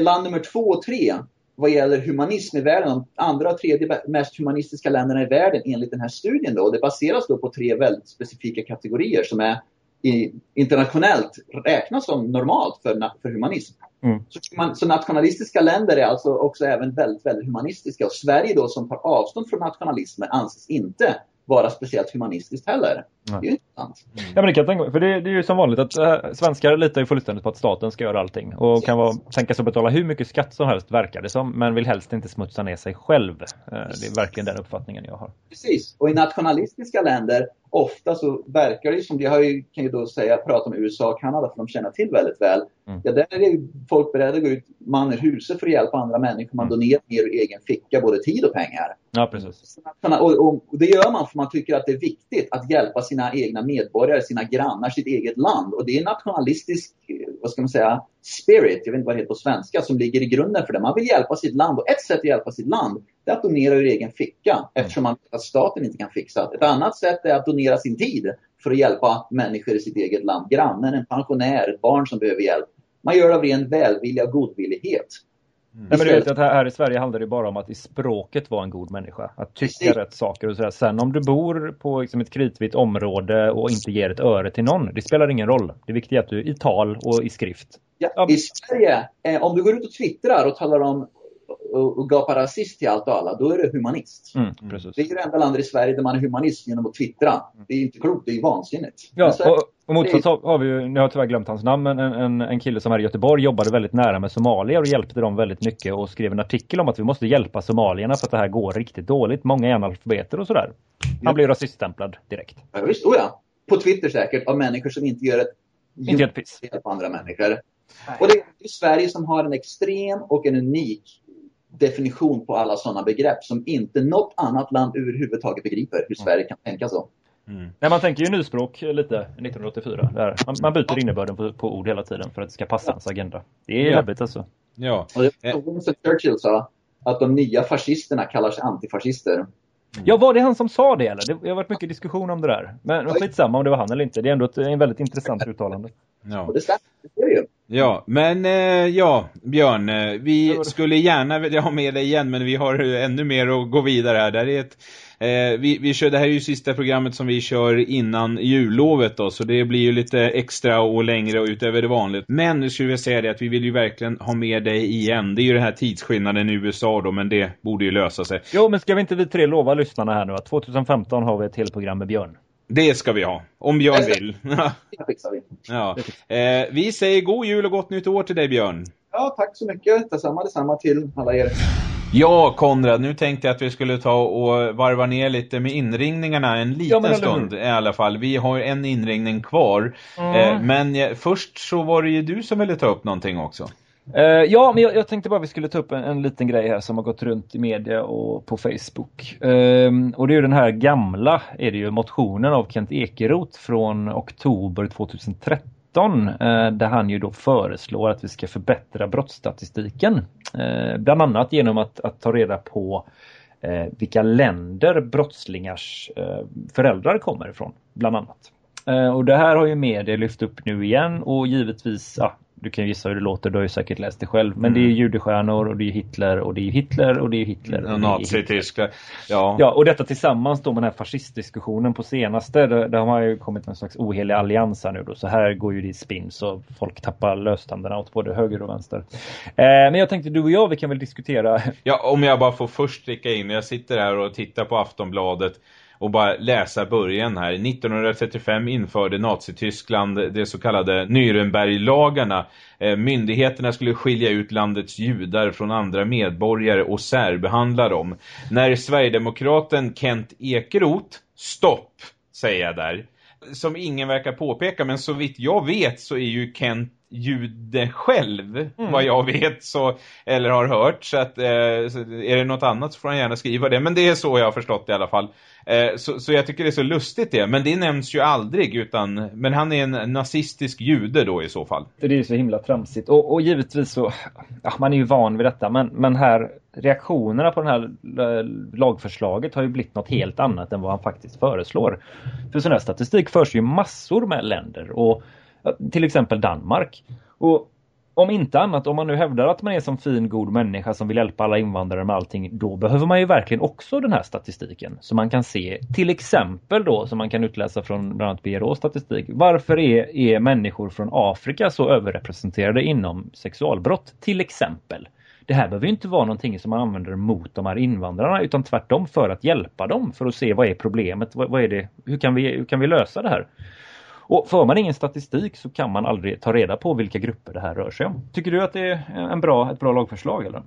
land nummer två och tre vad gäller humanism i världen, de andra och tredje mest humanistiska länderna i världen enligt den här studien. Då. Det baseras då på tre väldigt specifika kategorier som är i, internationellt räknas som normalt för, för humanism. Mm. Så, så, nationalistiska länder är alltså också även väldigt, väldigt humanistiska. Och Sverige då som tar avstånd från nationalismen anses inte vara speciellt humanistiskt heller. Nej. Det är ju intressant. Mm. Ja, men det kan jag tänka För det, det, är ju som vanligt att äh, svenskar litar ju fullständigt på att staten ska göra allting. Och yes. kan vara, tänka sig att betala hur mycket skatt som helst verkar det som. Men vill helst inte smutsa ner sig själv. Äh, det är verkligen den uppfattningen jag har. Precis. Och i nationalistiska länder ofta så verkar det som, jag har ju, kan ju då säga, prata om USA och Kanada för de känner till väldigt väl. Mm. Ja, där är ju folk beredda att gå ut man ur huset för att hjälpa andra människor. Man mm. donerar mer ur egen ficka, både tid och pengar. Ja, precis. Och, och, det gör man för man tycker att det är viktigt att hjälpa sina egna medborgare, sina grannar, sitt eget land. Och det är nationalistisk, vad ska man säga, spirit, jag vet inte vad det heter på svenska, som ligger i grunden för det. Man vill hjälpa sitt land och ett sätt att hjälpa sitt land det är att donera ur egen ficka eftersom man att staten inte kan fixa det. Ett annat sätt är att donera sin tid för att hjälpa människor i sitt eget land. Grannen, en pensionär, ett barn som behöver hjälp. Man gör det av ren välvilja och godvillighet. Nej, men du vet att här, här i Sverige handlar det bara om att i språket vara en god människa. Att tycka Precis. rätt saker och sådär. Sen om du bor på liksom, ett kritvitt område och inte ger ett öre till någon, det spelar ingen roll. Det viktiga är att du i tal och i skrift. Ja. I Sverige, eh, om du går ut och twittrar och talar om och, och gapar rasist till allt och alla, då är du humanist. Mm, precis. Det är ju det enda landet i Sverige där man är humanist genom att twittra. Det är inte klokt, det är ju vansinnigt. Ja, och, och motsatt har, har vi ju, nu har jag tyvärr glömt hans namn, men en, en, en kille som här i Göteborg jobbade väldigt nära med somalier och hjälpte dem väldigt mycket och skrev en artikel om att vi måste hjälpa somalierna för att det här går riktigt dåligt. Många är analfabeter och sådär. Han Ja. blev rasiststämplad direkt. Ja, visst, oh ja. På Twitter säkert, av människor som inte gör ett Inte ett piss. fel på andra människor. Och det är ju Sverige som har en extrem och en unik definition på alla sådana begrepp som inte något annat land överhuvudtaget begriper hur Sverige kan tänka så. Nej, man tänker ju nyspråk lite 1984. Där. Man, man byter innebörden på, på ord hela tiden för att det ska passa ens agenda. Det är Ja. jobbigt alltså. Ja. Och det var Churchill sa, att de nya fascisterna kallar sig antifascister. Ja, var det han som sa det eller? Det har varit mycket diskussion om det där. Men, skitsamma om det var han eller inte. Det är ändå ett, en väldigt intressant uttalande. ja. Ja, men eh, ja, Björn, eh, vi skulle gärna vilja ha med dig igen, men vi har ännu mer att gå vidare här. Det här är ett, eh, vi, vi kör, det här är ju sista programmet som vi kör innan jullovet då, så det blir ju lite extra och längre och utöver det vanligt. Men nu skulle jag säga det att vi vill ju verkligen ha med dig igen. Det är ju den här tidsskillnaden i USA då, men det borde ju lösa sig. Jo, men ska vi inte vi tre lova lyssnarna här nu att 2015 har vi ett helt program med Björn? Det ska vi ha, om Björn vill. Det fixar vi. ja. eh, vi säger god jul och gott nytt år till dig Björn. Ja, tack så mycket. Detsamma, detsamma till alla er. Ja, Konrad, nu tänkte jag att vi skulle ta och varva ner lite med inringningarna en liten Ja, stund i alla fall. Vi har en inringning kvar. Eh, men eh, först så var det ju du som ville ta upp någonting också. Eh, ja, men jag, jag tänkte bara vi skulle ta upp en, en liten grej här som har gått runt i media och på Facebook. Ehm, och det är ju den här gamla, är det ju, motionen av Kent Ekeroth från oktober 2013 eh, där han ju då föreslår att vi ska förbättra brottsstatistiken. Eh, bland annat genom att, att ta reda på eh, vilka länder brottslingars eh, föräldrar kommer ifrån, bland annat. Eh, och det här har ju media lyft upp nu igen och givetvis, ja, du kan gissa hur det låter, du har ju säkert läst det själv. Men det är judestjärnor och det är Hitler och det är Hitler och det är Hitler. Och. Nazityskland. Ja. Ja, och detta tillsammans då med den här fascistdiskussionen på senaste, där, där har man ju kommit med en slags ohelig allians här nu då. Så här går ju det i spinn så folk tappar löständerna åt både höger och vänster. Eh, men jag tänkte du och jag, vi kan väl diskutera ja, om jag bara får först sticka in. Jag sitter här och tittar på Aftonbladet och bara läsa början här. 1935 införde Nazityskland de så kallade Nürnberglagarna. Eh, myndigheterna skulle skilja ut landets judar från andra medborgare och särbehandla dem. När Sverigedemokraten Kent Ekeroth, stopp, säger jag där. Som ingen verkar påpeka, men så vitt jag vet så är ju Kent jude själv, vad jag vet så, eller har hört. Så att, eh, så är det något annat så får han gärna skriva det. Men det är så jag har förstått det i alla fall. Eh, så, så jag tycker det är så lustigt det. Men det nämns ju aldrig, utan, men han är en nazistisk jude då i så fall. Det är ju så himla tramsigt. Och, och givetvis så, ja, man är ju van vid detta. Men, men här, reaktionerna på det här eh, lagförslaget har ju blivit något helt annat än vad han faktiskt föreslår. För sån här statistik förs ju massor med länder. Och till exempel Danmark. Och om inte annat, om man nu hävdar att man är som fin god människa som vill hjälpa alla invandrare med allting, då behöver man ju verkligen också den här statistiken. Så man kan se, till exempel då, som man kan utläsa från bland annat BRÅs statistik, varför är, är människor från Afrika så överrepresenterade inom sexualbrott, till exempel. Det här behöver ju inte vara någonting som man använder mot de här invandrarna utan tvärtom för att hjälpa dem för att se vad är problemet, vad, vad är det, hur kan, vi, hur kan vi lösa det här? Och för man ingen statistik så kan man aldrig ta reda på vilka grupper det här rör sig om. Tycker du att det är en bra, ett bra lagförslag eller?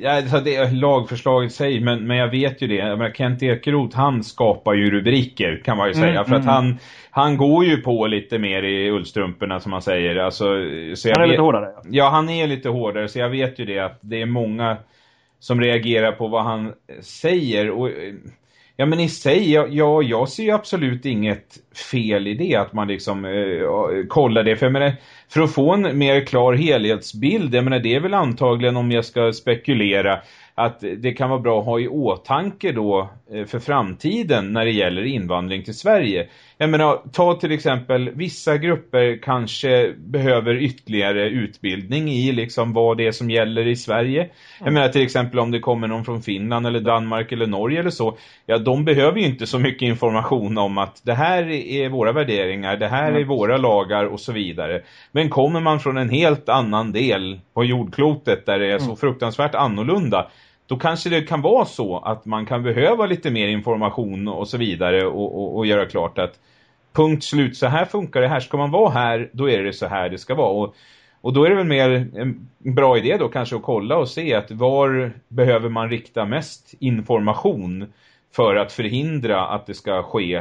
Ja, alltså det är lagförslaget säger, men, men jag vet ju det. Jag menar, Kent Ekeroth, han skapar ju rubriker kan man ju säga. Mm, för att mm. han, han går ju på lite mer i ullstrumporna som man säger. Alltså, så Han är vet, lite hårdare. Ja. Ja, han är lite hårdare. Så jag vet ju det att det är många som reagerar på vad han säger. Och, ja, men i sig, ja, ja, jag ser ju absolut inget fel i det. Att man liksom eh, kollar det. För jag menar, för att få en mer klar helhetsbild, jag menar det är väl antagligen om jag ska spekulera att det kan vara bra att ha i åtanke då eh, för framtiden när det gäller invandring till Sverige. Jag menar, ta till exempel vissa grupper kanske behöver ytterligare utbildning i liksom vad det är som gäller i Sverige. Jag menar till exempel om det kommer någon från Finland eller Danmark eller Norge eller så. Ja, de behöver ju inte så mycket information om att det här är våra värderingar, det här är våra lagar och så vidare. Men kommer man från en helt annan del på jordklotet där det är så mm. fruktansvärt annorlunda då kanske det kan vara så att man kan behöva lite mer information och så vidare och, och, och, göra klart att punkt slut, så här funkar det här. Ska man vara här, då är det så här det ska vara. Och, och då är det väl mer en bra idé då kanske att kolla och se att var behöver man rikta mest information för att förhindra att det ska ske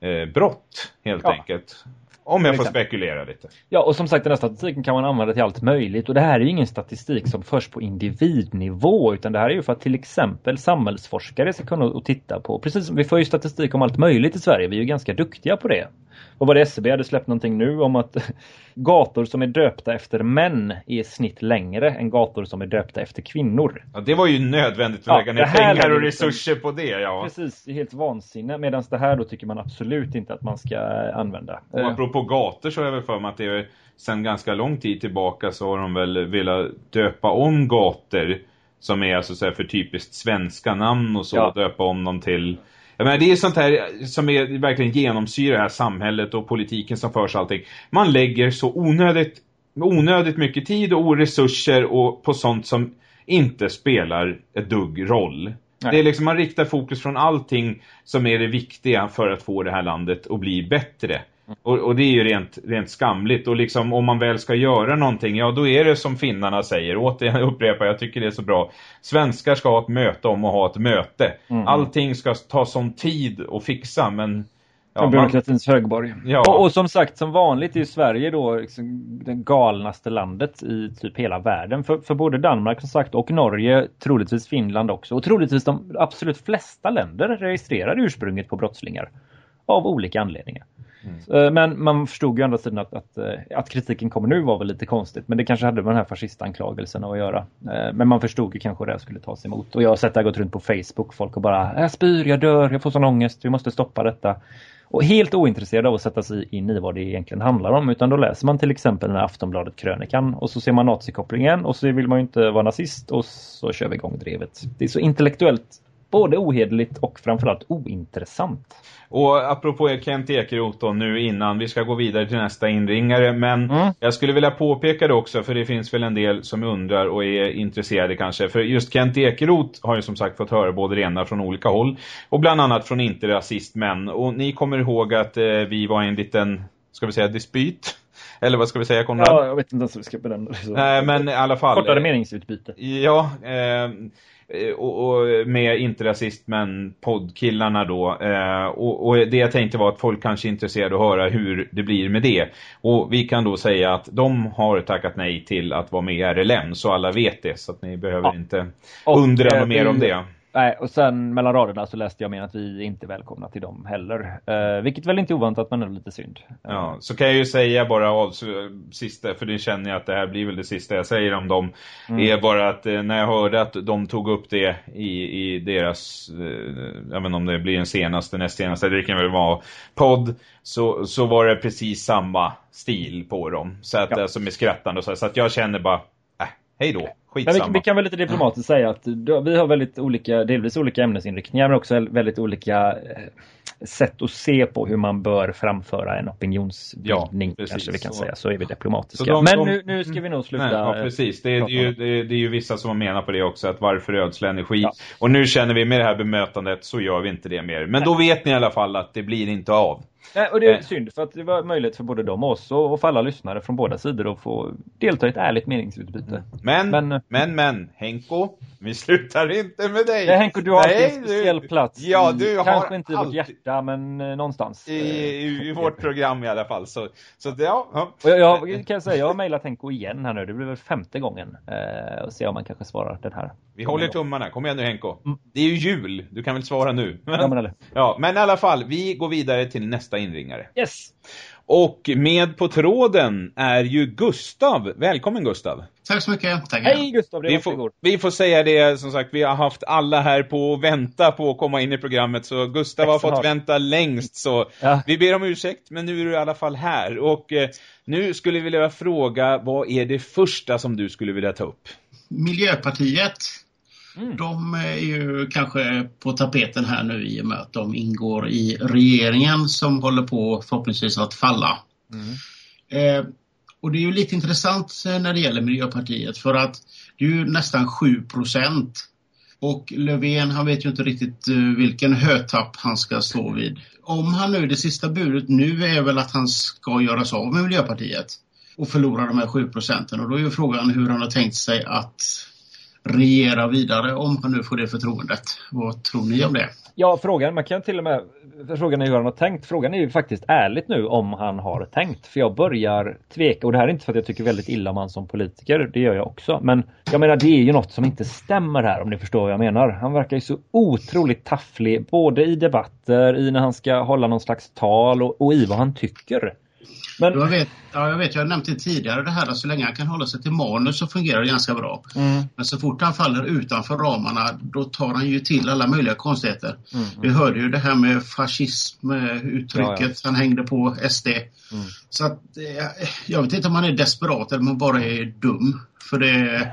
eh, brott helt ja. enkelt. Om jag får spekulera lite. Ja, och som sagt den här statistiken kan man använda till allt möjligt. Och det här är ju ingen statistik som förs på individnivå. Utan det här är ju för att till exempel samhällsforskare ska kunna titta på. Precis som vi får ju statistik om allt möjligt i Sverige. Vi är ju ganska duktiga på det. Och var det SCB hade släppt någonting nu om att gator som är döpta efter män är i snitt längre än gator som är döpta efter kvinnor. Ja, det var ju nödvändigt att ja, lägga ner pengar och liksom, resurser på det, ja. Precis, helt vansinne. Medan det här då tycker man absolut inte att man ska använda. Och apropå gator så är jag väl för mig att det är sedan ganska lång tid tillbaka så har de väl velat döpa om gator som är alltså så för typiskt svenska namn och så, ja. döpa om dem till menar, det är sånt här som är verkligen genomsyrar det här samhället och politiken som förs allting. Man lägger så onödigt, onödigt mycket tid och resurser och på sånt som inte spelar ett dugg roll. Nej. Det är liksom, man riktar fokus från allting som är det viktiga för att få det här landet att bli bättre. Och, och, det är ju rent, rent skamligt. Och liksom om man väl ska göra någonting, ja då är det som finnarna säger. Återigen upprepar, jag tycker det är så bra. Svenskar ska ha ett möte om att ha ett möte. Mm. Allting ska ta sån tid att fixa, men... Ja, byråkratins man... högborg. Ja. Och, och, som sagt, som vanligt är Sverige då liksom det galnaste landet i typ hela världen. För, för både Danmark som sagt och Norge, troligtvis Finland också. Och troligtvis de absolut flesta länder registrerar ursprunget på brottslingar. Av olika anledningar. Mm. Eh, men man förstod ju andra sidan att, att, eh, att, kritiken kommer nu var väl lite konstigt. Men det kanske hade med den här fascistanklagelsen att göra. Eh, men man förstod ju kanske hur det skulle tas emot. Och jag har sett det här gått runt på Facebook. Folk har bara, jag spyr, jag dör, jag får sån ångest, vi måste stoppa detta. Och helt ointresserade av att sätta sig in i vad det egentligen handlar om. Utan då läser man till exempel den här Aftonbladet-krönikan. Och så ser man nazikopplingen och så vill man ju inte vara nazist. Och så kör vi igång drevet. Det är så intellektuellt både ohederligt och framförallt ointressant. Och apropå Kent Ekeroth då, nu innan vi ska gå vidare till nästa inringare. Men mm. jag skulle vilja påpeka det också för det finns väl en del som undrar och är intresserade kanske. För just Kent Ekeroth har ju som sagt fått höra både det ena från olika håll. Och bland annat från inte rasistmän. Och ni kommer ihåg att eh, vi var i en liten, ska vi säga, dispyt. Eller vad ska vi säga Konrad? Ja, jag vet inte ens hur vi ska benämna det. Nej, men i alla fall. Kortare meningsutbyte. Ja, eh, Eh, och, och med inte rasist men poddkillarna då eh, och, och, det jag tänkte var att folk kanske är intresserade att höra hur det blir med det och vi kan då säga att de har tackat nej till att vara med i RLM så alla vet det så att ni behöver ja. inte undra och, mer om det. Nej, och sen mellan raderna så läste jag med att vi inte är välkomna till dem heller. Eh, vilket väl inte är oväntat men är lite synd. Ja, så kan jag ju säga bara sista, för det känner jag att det här blir väl det sista jag säger om dem. Mm. är bara att eh, när jag hörde att de tog upp det i, i deras, eh, jag vet om det blir den senaste, näst senaste, det kan väl vara podd. Så, så var det precis samma stil på dem. Så att, ja. alltså med skrattande och så, så att jag känner bara, äh, hej då. Skitsamma. Vi, vi, kan väl lite diplomatiskt säga att då, vi har väldigt olika, delvis olika ämnesinriktningar men också väldigt olika eh, sätt att se på hur man bör framföra en opinionsbildning ja, kanske vi kan så. säga. Så är vi diplomatiska. De, men nu, nu ska vi nog sluta. Nej, ja, precis. Det är, det, är ju, det, är, det är ju vissa som menar på det också att varför ödsla energi. Ja. Och nu känner vi med det här bemötandet så gör vi inte det mer. Men Nej. då vet ni i alla fall att det blir inte av. Nej, och det är eh. synd för att det var möjligt för både dem och oss och för alla lyssnare från båda sidor att få delta i ett ärligt meningsutbyte. Men, men, men, men Henko, vi slutar inte med dig. Ja, Henko, du har Nej, en speciell du, plats. Ja, du har Kanske inte i vårt hjärta, men eh, någonstans. I, i, I, vårt program i alla fall. Så, så ja. ja. Och jag, jag, kan säga, jag har mejlat Henko igen här nu. Det blir väl femte gången. Eh, och se om man kanske svarar den här. Vi håller tummarna. Kom igen nu Henko. Mm. Det är ju jul. Du kan väl svara nu. ja, men, ja, men i alla fall, vi går vidare till nästa inringare. Yes. Och med på tråden är ju Gustav. Välkommen Gustav. Tack så mycket. Tack. Hej Gustav, vi får, vi får säga det som sagt, vi har haft alla här på att vänta på att komma in i programmet så Gustav har fått vänta längst så ja. vi ber om ursäkt men nu är du i alla fall här och eh, nu skulle vi vilja fråga vad är det första som du skulle vilja ta upp? Miljöpartiet Mm. De är ju kanske på tapeten här nu i och med att de ingår i regeringen som håller på förhoppningsvis att falla. Mm. Eh, och det är ju lite intressant när det gäller Miljöpartiet för att det är ju nästan 7 procent. Och Löfven han vet ju inte riktigt eh, vilken hötapp han ska stå vid. Om han nu, det sista budet nu är väl att han ska göras av med Miljöpartiet och förlora de här 7 procenten. Och då är ju frågan hur han har tänkt sig att regera vidare om han nu får det förtroendet. Vad tror ni om det? Ja, frågan, man kan till och med, frågan är hur han har tänkt. Frågan är ju faktiskt ärligt nu om han har tänkt. För jag börjar tveka, och det här är inte för att jag tycker väldigt illa om han som politiker, det gör jag också. Men jag menar, det är ju något som inte stämmer här om ni förstår vad jag menar. Han verkar ju så otroligt tafflig, både i debatter, i när han ska hålla någon slags tal och, och i vad han tycker. Men... Jag, vet, ja, jag vet, jag har nämnt det tidigare det här att så länge han kan hålla sig till manus så fungerar det ganska bra. Mm. Men så fort han faller utanför ramarna då tar han ju till alla möjliga konstigheter. Mm. Vi hörde ju det här med fascism, uttrycket ja, ja. han hängde på SD. Mm. Så att eh, jag vet inte om han är desperat eller om han bara är dum. För det...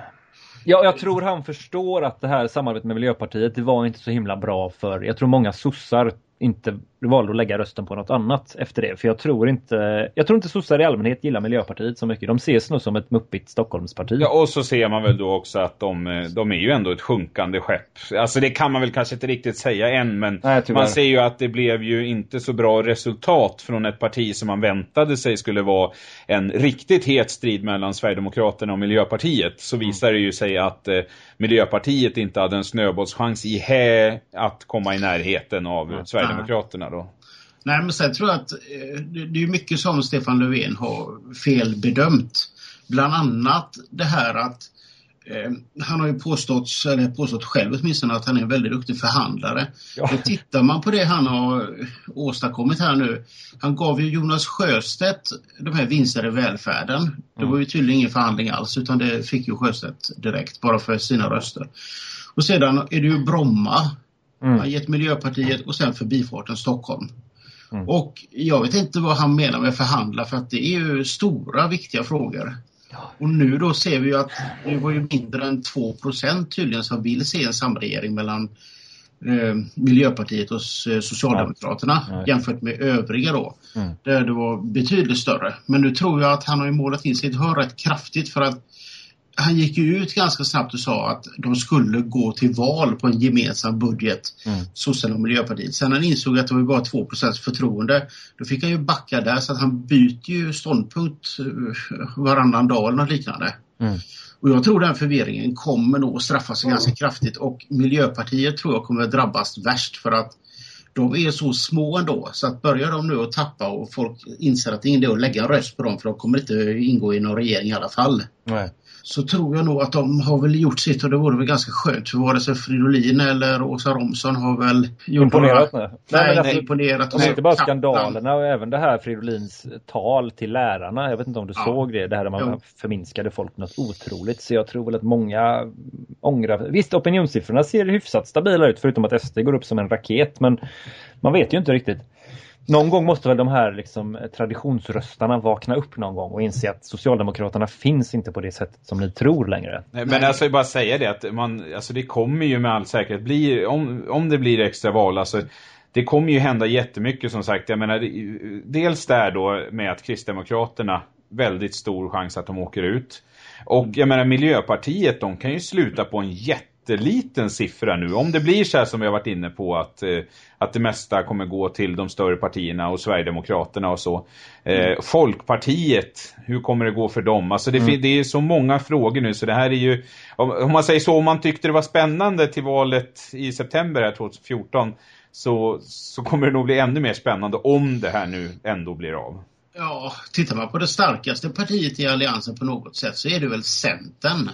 Ja, jag tror han förstår att det här samarbetet med Miljöpartiet, det var inte så himla bra för, jag tror många sossar inte valde att lägga rösten på något annat efter det. För jag tror inte, jag tror inte sossar i allmänhet gillar Miljöpartiet så mycket. De ses nog som ett muppigt Stockholmsparti. Ja, och så ser man väl då också att de, de är ju ändå ett sjunkande skepp. Alltså det kan man väl kanske inte riktigt säga än, men Nej, man ser ju att det blev ju inte så bra resultat från ett parti som man väntade sig skulle vara en riktigt het strid mellan Sverigedemokraterna och Miljöpartiet. Så mm. visar det ju sig att eh, Miljöpartiet inte hade en snöbollschans i hä att komma i närheten av mm. Sverigedemokraterna då. Nej, men sen tror jag att eh, det är mycket som Stefan Löfven har felbedömt. Bland annat det här att eh, han har ju påstått, eller påstått själv åtminstone att han är en väldigt duktig förhandlare. Ja. Och tittar man på det han har åstadkommit här nu. Han gav ju Jonas Sjöstedt de här vinster i välfärden. Mm. Det var ju tydligen ingen förhandling alls utan det fick ju Sjöstedt direkt bara för sina röster. Och sedan är det ju Bromma. Mm. Han gett Miljöpartiet och sen förbifarten Stockholm. Mm. Och jag vet inte vad han menar med förhandla för att det är ju stora viktiga frågor. Och nu då ser vi ju att det var ju mindre än 2% tydligen som vill se en samregering mellan eh, Miljöpartiet och eh, Socialdemokraterna ja. jämfört med övriga då. Mm. Där det var betydligt större. Men nu tror jag att han har målat in sitt hör rätt kraftigt för att han gick ju ut ganska snabbt och sa att de skulle gå till val på en gemensam budget, mm. Sossarna och Miljöpartiet. Sen han insåg att det var bara 2% förtroende, då fick han ju backa där så att han byter ju ståndpunkt eh, varannan dag eller något liknande. Mm. Och jag tror den förvirringen kommer nog att straffa sig mm. ganska kraftigt och Miljöpartiet tror jag kommer att drabbas värst för att de är så små ändå så att börjar de nu att tappa och folk inser att det är ingen idé att lägga en röst på dem för de kommer inte ingå i någon regering i alla fall. Nej så tror jag nog att de har väl gjort sitt och det vore väl ganska skönt för vare sig Fridolin eller Åsa Romson har väl imponerat med. Nej, nej, nej imponerat. Och inte bara skandalerna och även det här Fridolins tal till lärarna. Jag vet inte om du ja. såg det, det här där man jo. förminskade folk något otroligt. Så jag tror väl att många ångrar. Visst, opinionssiffrorna ser hyfsat stabila ut förutom att SD går upp som en raket. Men man vet ju inte riktigt. Någon gång måste väl de här liksom, traditionsröstarna vakna upp någon gång och inse att Socialdemokraterna finns inte på det sättet som ni tror längre. Nej, men alltså jag bara säga det att man, alltså det kommer ju med all säkerhet bli, om, om det blir extra val, alltså det kommer ju hända jättemycket som sagt. Jag menar, dels där då med att Kristdemokraterna väldigt stor chans att de åker ut. Och jag menar Miljöpartiet, de kan ju sluta på en jätte jätteliten siffra nu. Om det blir så här som vi har varit inne på att, eh, att det mesta kommer gå till de större partierna och Sverigedemokraterna och så. Eh, mm. Folkpartiet, hur kommer det gå för dem? Alltså det, mm. det är så många frågor nu så det här är ju, om, om man säger så, om man tyckte det var spännande till valet i september här 2014 så, så kommer det nog bli ännu mer spännande om det här nu ändå blir av. Ja, tittar man på det starkaste partiet i alliansen på något sätt så är det väl Centern.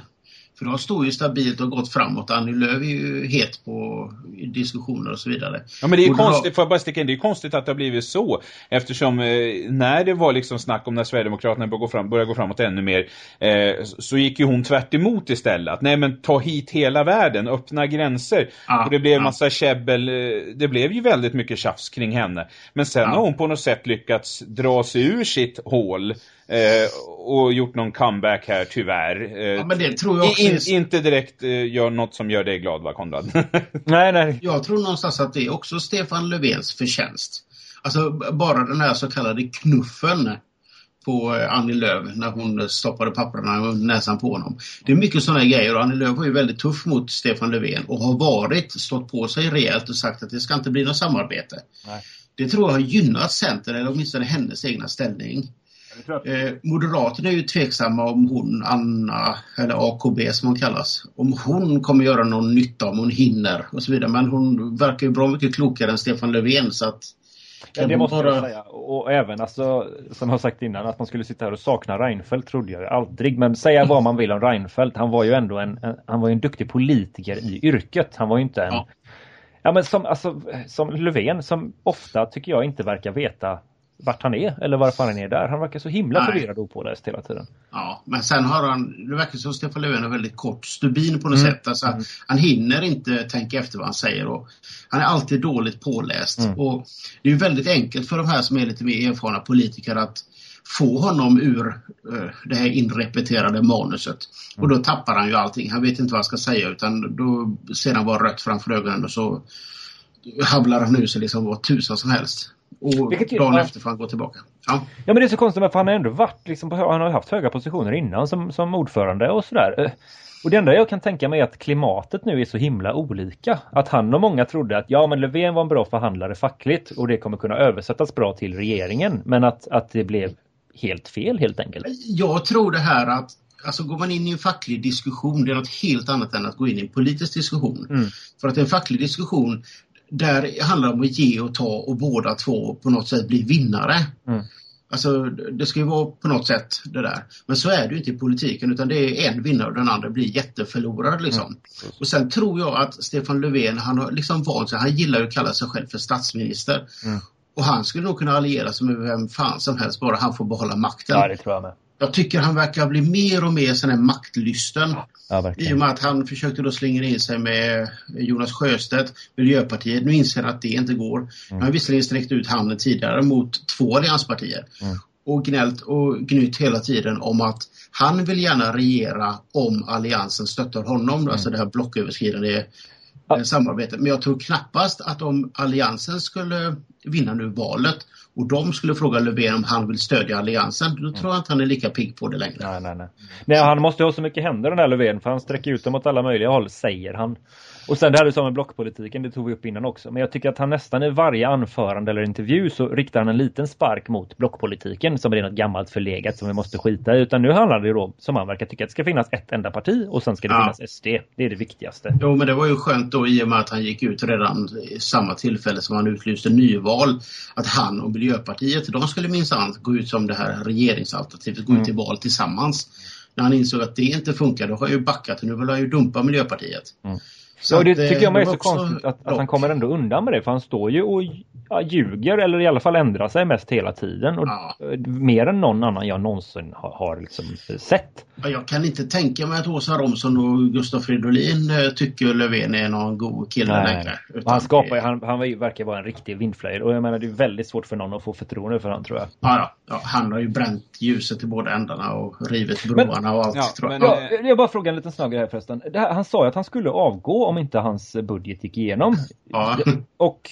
För de står ju stabilt och gått framåt. Annie Lööf är ju het på diskussioner och så vidare. Ja men det är ju konstigt, får jag bara sticka in, det är konstigt att det har blivit så. Eftersom eh, när det var liksom snack om när Sverigedemokraterna började gå, fram, började gå framåt ännu mer eh, så gick ju hon tvärt emot istället. Att, nej men ta hit hela världen, öppna gränser. Ja, och det blev ja. massa käbbel, eh, det blev ju väldigt mycket tjafs kring henne. Men sen Ja. har hon på något sätt lyckats dra sig ur sitt hål och gjort någon comeback här tyvärr. Eh, Ja, men det tror jag också in, är- Inte direkt eh, gör något som gör dig glad va Konrad? Nej, nej. Jag tror någonstans att det är också Stefan Löfvens förtjänst. Alltså bara den här så kallade knuffen på eh, Annie Lööf när hon stoppade papperna under näsan på honom. Det är mycket sådana grejer och Annie Lööf var ju väldigt tuff mot Stefan Löfven och har varit, stått på sig rejält och sagt att det ska inte bli något samarbete. Nej. Det tror jag har gynnat Centern eller åtminstone hennes egna ställning. Eh, Moderaterna är ju tveksamma om hon, Anna, eller AKB som hon kallas, om hon kommer göra någon nytta, om hon hinner och så vidare. Men hon verkar ju bra mycket klokare än Stefan Löfven så att... Ja, det måste bara- jag säga. Och även alltså, som jag har sagt innan, att man skulle sitta här och sakna Reinfeldt trodde jag aldrig. Men säga vad man vill om Reinfeldt, han var ju ändå en, en han var ju en duktig politiker i yrket. Han var ju inte en... Ja. Ja, men som, alltså, som Löfven som ofta tycker jag inte verkar veta vart han är eller varför han är där. Han verkar så himla Nej. förvirrad och opåläst hela tiden. Ja, men sen har han, det verkar som Stefan Löfven har väldigt kort stubin på något Mm. sätt. Alltså, Han hinner inte tänka efter vad han säger och han är alltid dåligt påläst. Mm. Och det är väldigt enkelt för de här som är lite mer erfarna politiker att få honom ur eh, det här inrepeterade manuset. Och Mm. då tappar han ju allting. Han vet inte vad han ska säga utan då ser han bara rött framför ögonen och så hablar han ur sig liksom vad tusan som helst. Och Vilket ju- dagen ja. efter får han gå tillbaka. Ja. Ja men det är så konstigt för han har ändå varit liksom, han har haft höga positioner innan som, som ordförande och sådär. Eh, Och det enda jag kan tänka mig är att klimatet nu är så himla olika. Att han och många trodde att ja men Löfven var en bra förhandlare fackligt och det kommer kunna översättas bra till regeringen. Men att, att det blev helt fel helt enkelt. Jag tror det här att Alltså går man in i en facklig diskussion, det är något helt annat än att gå in i en politisk diskussion. Mm. För att en facklig diskussion, där handlar det om att ge och ta och båda två på något sätt blir vinnare. Mm. Alltså det ska ju vara på något sätt det där. Men så är det ju inte i politiken utan det är en vinnare och den andra blir jätteförlorad liksom. Och sen tror jag att Stefan Löfven, han har liksom vant sig, han gillar ju att kalla sig själv för statsminister. Mm. Och han skulle nog kunna alliera sig med vem fan som helst bara han får behålla makten. Ja det tror jag med. Jag tycker han verkar bli mer och mer sån här maktlysten. Ja I och med att han försökte då slingra in sig med Jonas Sjöstedt, Miljöpartiet. Nu inser han att det inte går. Han har visserligen sträckt ut handen tidigare mot två allianspartier. Mm. Och gnällt och gnytt hela tiden om att han vill gärna regera om alliansen stöttar honom. Alltså det här blocköverskridande Ja. eh, samarbetet. Men jag tror knappast att om alliansen skulle vinna nu valet och de skulle fråga Löfven om han vill stödja alliansen, då tror jag inte han är lika pigg på det längre. Nej, nej, nej. nej, han måste ha så mycket händer den här Löfven för han sträcker ut dem åt alla möjliga håll, säger han. Och sen det här du sa med blockpolitiken, det tog vi upp innan också. Men jag tycker att han nästan i varje anförande eller intervju så riktar han en liten spark mot blockpolitiken som är något gammalt förlegat som vi måste skita i. Utan nu handlar det ju då, som han verkar tycka, att det ska finnas ett enda parti och sen ska det Ja. finnas SD. Det är det viktigaste. Jo, men det var ju skönt då i och med att han gick ut redan i samma tillfälle som han utlyste nyval. Att han och Miljöpartiet, de skulle minsann gå ut som det här regeringsalternativet, gå ut till val tillsammans. När han insåg att det inte funkar, då har han ju backat och nu vill han ju dumpa Miljöpartiet. Mm. Så Ja, det tycker jag är så också konstigt att, att han kommer ändå undan med det. För han står ju och ja, ljuger eller i alla fall ändrar sig mest hela tiden. Och Ja. eh, Mer än någon annan jag någonsin har, har liksom eh, sett. Ja, Jag kan inte tänka mig att Åsa Romson och Gustaf Fridolin eh, tycker Löfven är någon god kille Nej, längre. Han, skapar, det- han, han verkar vara en riktig vindflöjel och jag menar det är väldigt svårt för någon att få förtroende för honom tror jag. Ja, ja, ja, han har ju bränt ljuset i båda ändarna och rivit broarna och allt. ja, tror jag. men- Ja, jag bara fråga en liten snabb grej här förresten. Det här, han sa ju att han skulle avgå om inte hans budget gick igenom. Ja. Och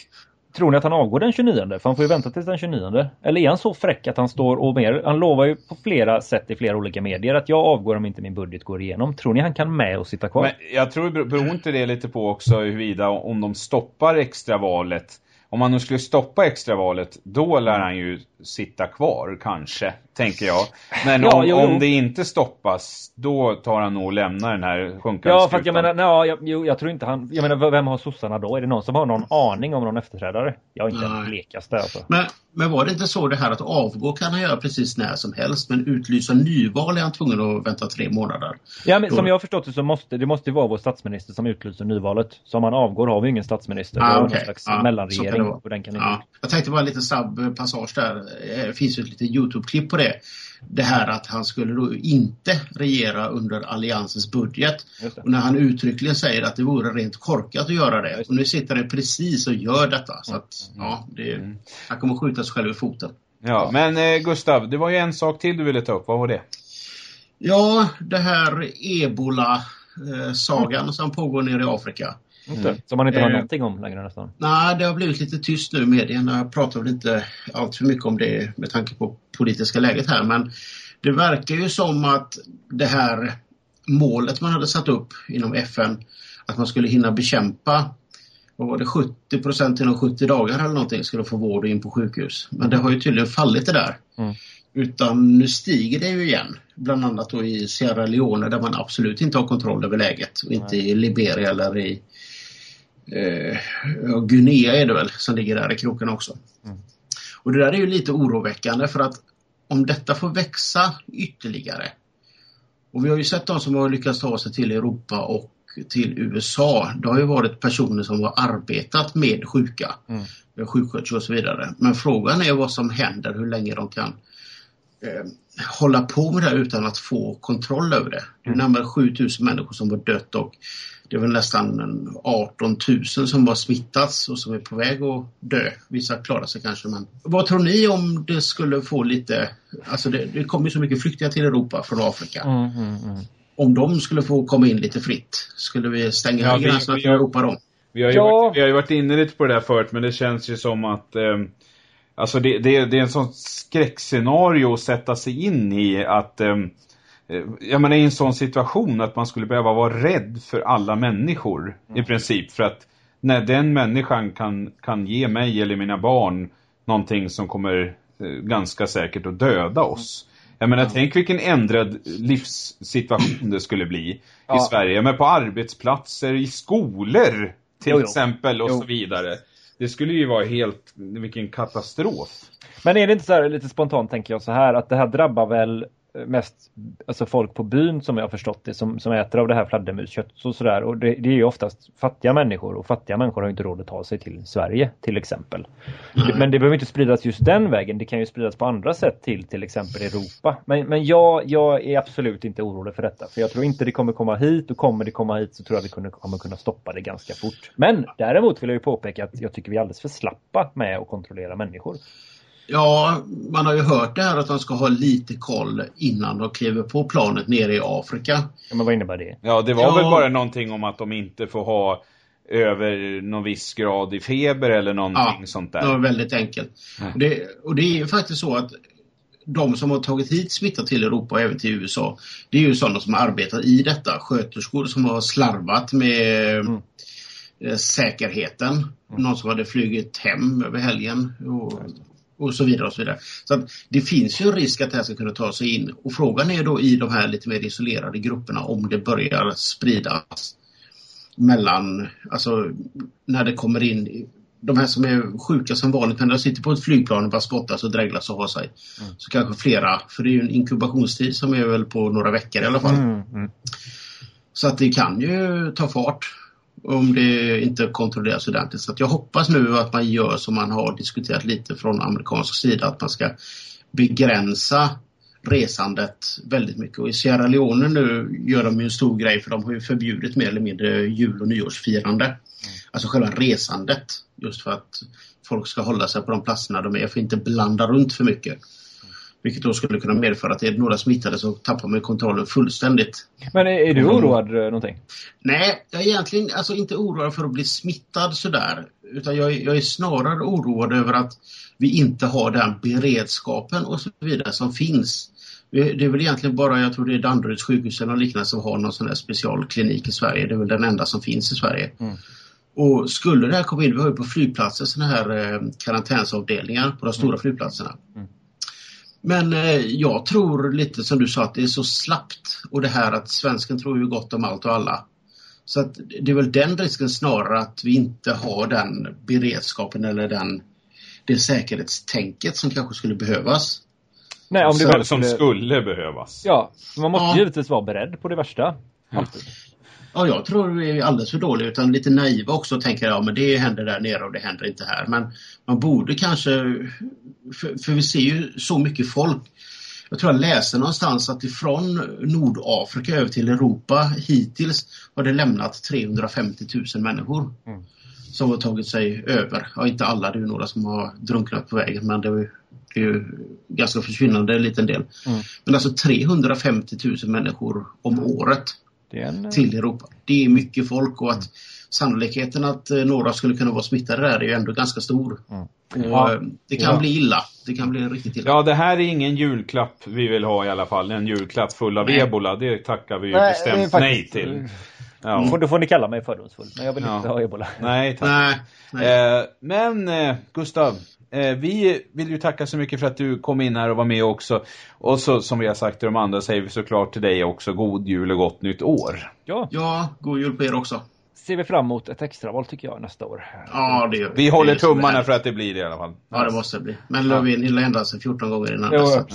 tror ni att han avgår den 29? För han får ju vänta tills den 29. Eller är han så fräck att han står och mer, han lovar ju på flera sätt i flera olika medier att jag avgår om inte min budget går igenom. Tror ni han kan med och sitta kvar? Men jag tror, beror inte det lite på också huruvida om de stoppar extravalet om man nu skulle stoppa extravalet, då lär han ju sitta kvar kanske, tänker jag. Men Ja, om, jo, om jo. det inte stoppas, då tar han nog och lämnar den här sjunkande Ja, för att jag menar, ja, jag, jo, jag tror inte han... Jag menar, vem har sossarna då? Är det någon som har någon aning om någon efterträdare? Jag har inte Nej. blekaste alltså. Men, men var det inte så det här att avgå kan han göra precis när som helst men utlysa nyval är han tvungen att vänta tre månader. Ja, men Då- som jag har förstått det så måste det måste ju vara vår statsminister som utlyser nyvalet. Så om han avgår har vi ingen statsminister. Ah, har okej. någon slags kan mellanregering. det vara. Och den kan Ja, jag tänkte bara en liten snabb passage där. Eh, Det finns ju ett litet Youtube-klipp på det. Det här att han skulle då inte regera under alliansens budget. Det. Och när han uttryckligen säger att det vore rent korkat att göra det. Och nu sitter han precis och gör detta. Så att, ja, det, han kommer skjuta sig själv i foten. Ja, men eh, Gustav, det var ju en sak till du ville ta upp. Vad var det? Ja, det här ebola-sagan som pågår nere i Afrika. Det. Som man inte har Eh. någonting om längre nästan. Nej, det har blivit lite tyst nu i medierna. Jag pratar väl inte allt för mycket om det med tanke på politiska läget här. Men det verkar ju som att det här målet man hade satt upp inom FN, att man skulle hinna bekämpa vad var det, 70 procent inom 70 dagar eller någonting skulle få vård in på sjukhus. Men det har ju tydligen fallit det där. Mm. Utan nu stiger det ju igen. Bland annat då i Sierra Leone där man absolut inte har kontroll över läget. Och inte i Liberia eller i eh, Guinea är det väl som ligger där i kroken också. Och det där är ju lite oroväckande för att om detta får växa ytterligare och vi har ju sett de som har lyckats ta sig till Europa och till USA. Det har ju varit personer som har arbetat med sjuka, mm. sjuksköterskor och så vidare. Men frågan är vad som händer, hur länge de kan eh, hålla på med det utan att få kontroll över det. Det är närmare 7000 människor som har dött och det är väl nästan en 18 000 som har smittats och som är på väg att dö. Vissa klarar sig kanske men vad tror ni om det skulle få lite, alltså det, det kommer ju så mycket flyktingar till Europa från Afrika. Mm, mm, mm. Om de skulle få komma in lite fritt, skulle vi stänga Ja, vi- gränserna till Europa då? Vi har, ju Ja. varit, vi har ju varit inne lite på det där förut, men det känns ju som att eh, Alltså det, det, det är en sån skräckscenario att sätta sig in i att eh, Jag menar i en sån situation att man skulle behöva vara rädd för alla människor i princip för att när den människan kan, kan ge mig eller mina barn någonting som kommer eh, ganska säkert att döda oss. Jag menar, tänk vilken ändrad livssituation det skulle bli i Ja. Sverige. Men på arbetsplatser, i skolor till Jo, jo. exempel och Jo. så vidare. Det skulle ju vara helt, vilken katastrof. Men är det inte så här lite spontant tänker jag så här att det här drabbar väl mest alltså folk på byn som jag har förstått det som, som äter av det här fladdermuskött och sådär och det, det är ju oftast fattiga människor och fattiga människor har inte råd att ta sig till Sverige till exempel. Men det behöver inte spridas just den vägen. Det kan ju spridas på andra sätt till till exempel Europa. Men, men jag, jag är absolut inte orolig för detta. För jag tror inte det kommer komma hit och kommer det komma hit så tror jag vi kunde, kommer kunna stoppa det ganska fort. Men däremot vill jag ju påpeka att jag tycker vi är alldeles för slappa med att kontrollera människor. Ja, man har ju hört det här att de ska ha lite koll innan de kliver på planet nere i Afrika. Ja, men vad innebär det? Ja, det var Ja. väl bara någonting om att de inte får ha över någon viss grad i feber eller någonting sånt där. Det var väldigt enkelt. Ja. Och, det, och det är ju faktiskt så att de som har tagit hit smitta till Europa och även till USA, det är ju sådana som arbetar i detta. Sköterskor som har slarvat med Mm. eh, säkerheten. Någon som hade flugit hem över helgen och, och så vidare. och så vidare. Så att det finns ju en risk att det här ska kunna ta sig in. Och frågan är då i de här lite mer isolerade grupperna om det börjar spridas mellan, alltså när det kommer in de här som är sjuka som vanligt, när de sitter på ett flygplan och bara spottas och dreglas och har sig. Så kanske flera, för det är ju en inkubationstid som är väl på några veckor i alla fall. Mm, mm. Så att det kan ju ta fart om det inte kontrolleras ordentligt. Så jag hoppas nu att man gör som man har diskuterat lite från amerikansk sida, att man ska begränsa resandet väldigt mycket. Och i Sierra Leone nu gör de ju en stor grej för de har ju förbjudit mer eller mindre jul och nyårsfirande. Alltså själva resandet. Just för att folk ska hålla sig på de platserna de är för att inte blanda runt för mycket. Vilket då skulle kunna medföra att är det några smittade så tappar man kontrollen fullständigt. Men är, är du Mm. oroad eh, någonting? Nej, jag är egentligen alltså inte oroad för att bli smittad sådär. Utan jag, jag är snarare oroad över att vi inte har den beredskapen och så vidare som finns. Det är väl egentligen bara, jag tror det är Danderyds sjukhus eller liknande som har någon sån här specialklinik i Sverige. Det är väl den enda som finns i Sverige. Mm. Och skulle det här komma in, vi har ju på flygplatser sådana här eh, karantänsavdelningar på de stora mm. flygplatserna. Mm. Men eh, jag tror lite som du sa att det är så slappt och det här att svensken tror ju gott om allt och alla. Så att det är väl den risken snarare att vi inte har den beredskapen eller den, det säkerhetstänket som kanske skulle behövas. Nej, om det så, som skulle behövas. Ja, man måste ja. givetvis vara beredd på det värsta. Alltid. Ja, jag tror vi är alldeles för dåliga utan lite naiva också och tänker ja men det händer där nere och det händer inte här. Men man borde kanske, för, för vi ser ju så mycket folk. Jag tror jag läste någonstans att ifrån Nordafrika över till Europa hittills har det lämnat 350 000 människor. Mm. Som har tagit sig över. Ja, inte alla, det är några som har drunknat på vägen men det är, det är ju ganska försvinnande liten del. Mm. Men alltså 350 000 människor om året en... Eh, till Europa. Det är mycket folk och att sannolikheten att eh, några skulle kunna vara smittade där är ju ändå ganska stor. Mm. Ja. Eh, det kan ja. bli illa. Det kan bli riktigt illa. Ja, det här är ingen julklapp vi vill ha i alla fall. En julklapp full av nej. ebola. Det tackar vi ju nej, bestämt faktiskt... nej till. Ja. Mm. Då får ni kalla mig fördomsfull, men jag vill inte ha ebola. Nej, tack. Nej, nej. Eh, men eh, Gustav, Eh, vi vill ju tacka så mycket för att du kom in här och var med också. Och så som vi har sagt till de andra säger vi såklart till dig också god jul och gott nytt år. Ja, ja god jul på er också. Ser vi fram emot ett extraval tycker jag nästa år. Ja, det gör vi. Vi håller tummarna för att det blir det i alla fall. Ja, det måste det bli. Men Löfven hinner ändra sig 14 gånger innan jo, ja.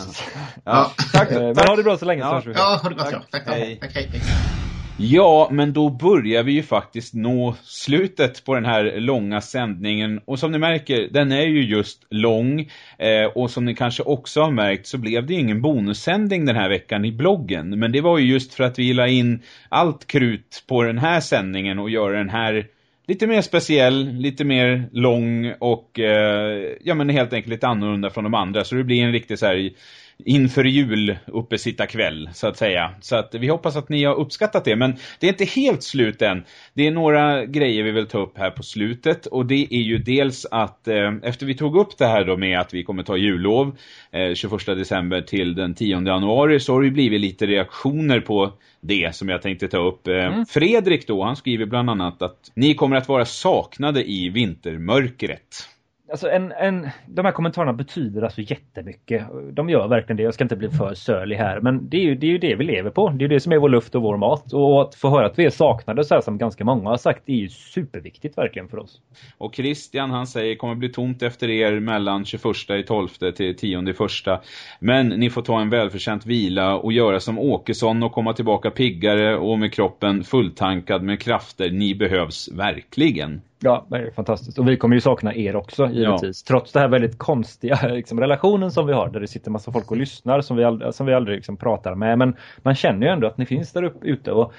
ja. Tack. Men ha det bra så länge. Ja, så ja ha det gott. Tack. Ja. Tack, tack. Hej. Tack, hej. hej. Ja, men då börjar vi ju faktiskt nå slutet på den här långa sändningen. Och som ni märker, den är ju just lång. Eh, och som ni kanske också har märkt så blev det ingen bonussändning den här veckan i bloggen. Men det var ju just för att vi la in allt krut på den här sändningen och göra den här lite mer speciell, lite mer lång och eh, ja men helt enkelt lite annorlunda från de andra. Så det blir en riktig så här inför jul uppe sitta kväll så att säga. Så att vi hoppas att ni har uppskattat det. Men det är inte helt slut än. Det är några grejer vi vill ta upp här på slutet. Och det är ju dels att eh, efter vi tog upp det här då med att vi kommer ta jullov eh, 21 december till den 10 januari så har det blivit lite reaktioner på det som jag tänkte ta upp. Eh, mm. Fredrik då, han skriver bland annat att ni kommer att vara saknade i vintermörkret. Alltså en, en, de här kommentarerna betyder alltså jättemycket. De gör verkligen det. Jag ska inte bli för sörlig här. Men det är, ju, det är ju det vi lever på. Det är ju det som är vår luft och vår mat. Och att få höra att vi är saknade så här som ganska många har sagt. Det är ju superviktigt verkligen för oss. Och Christian han säger kommer bli tomt efter er mellan 21 i 12 till 10 i första. Men ni får ta en välförtjänt vila och göra som Åkesson och komma tillbaka piggare och med kroppen fulltankad med krafter. Ni behövs verkligen. Ja, det är fantastiskt. Och vi kommer ju sakna er också, givetvis. Ja. Trots det här väldigt konstiga liksom, relationen som vi har, där det sitter massa folk och lyssnar som vi, aldrig, som vi aldrig liksom, pratar med. Men man känner ju ändå att ni finns där uppe ute och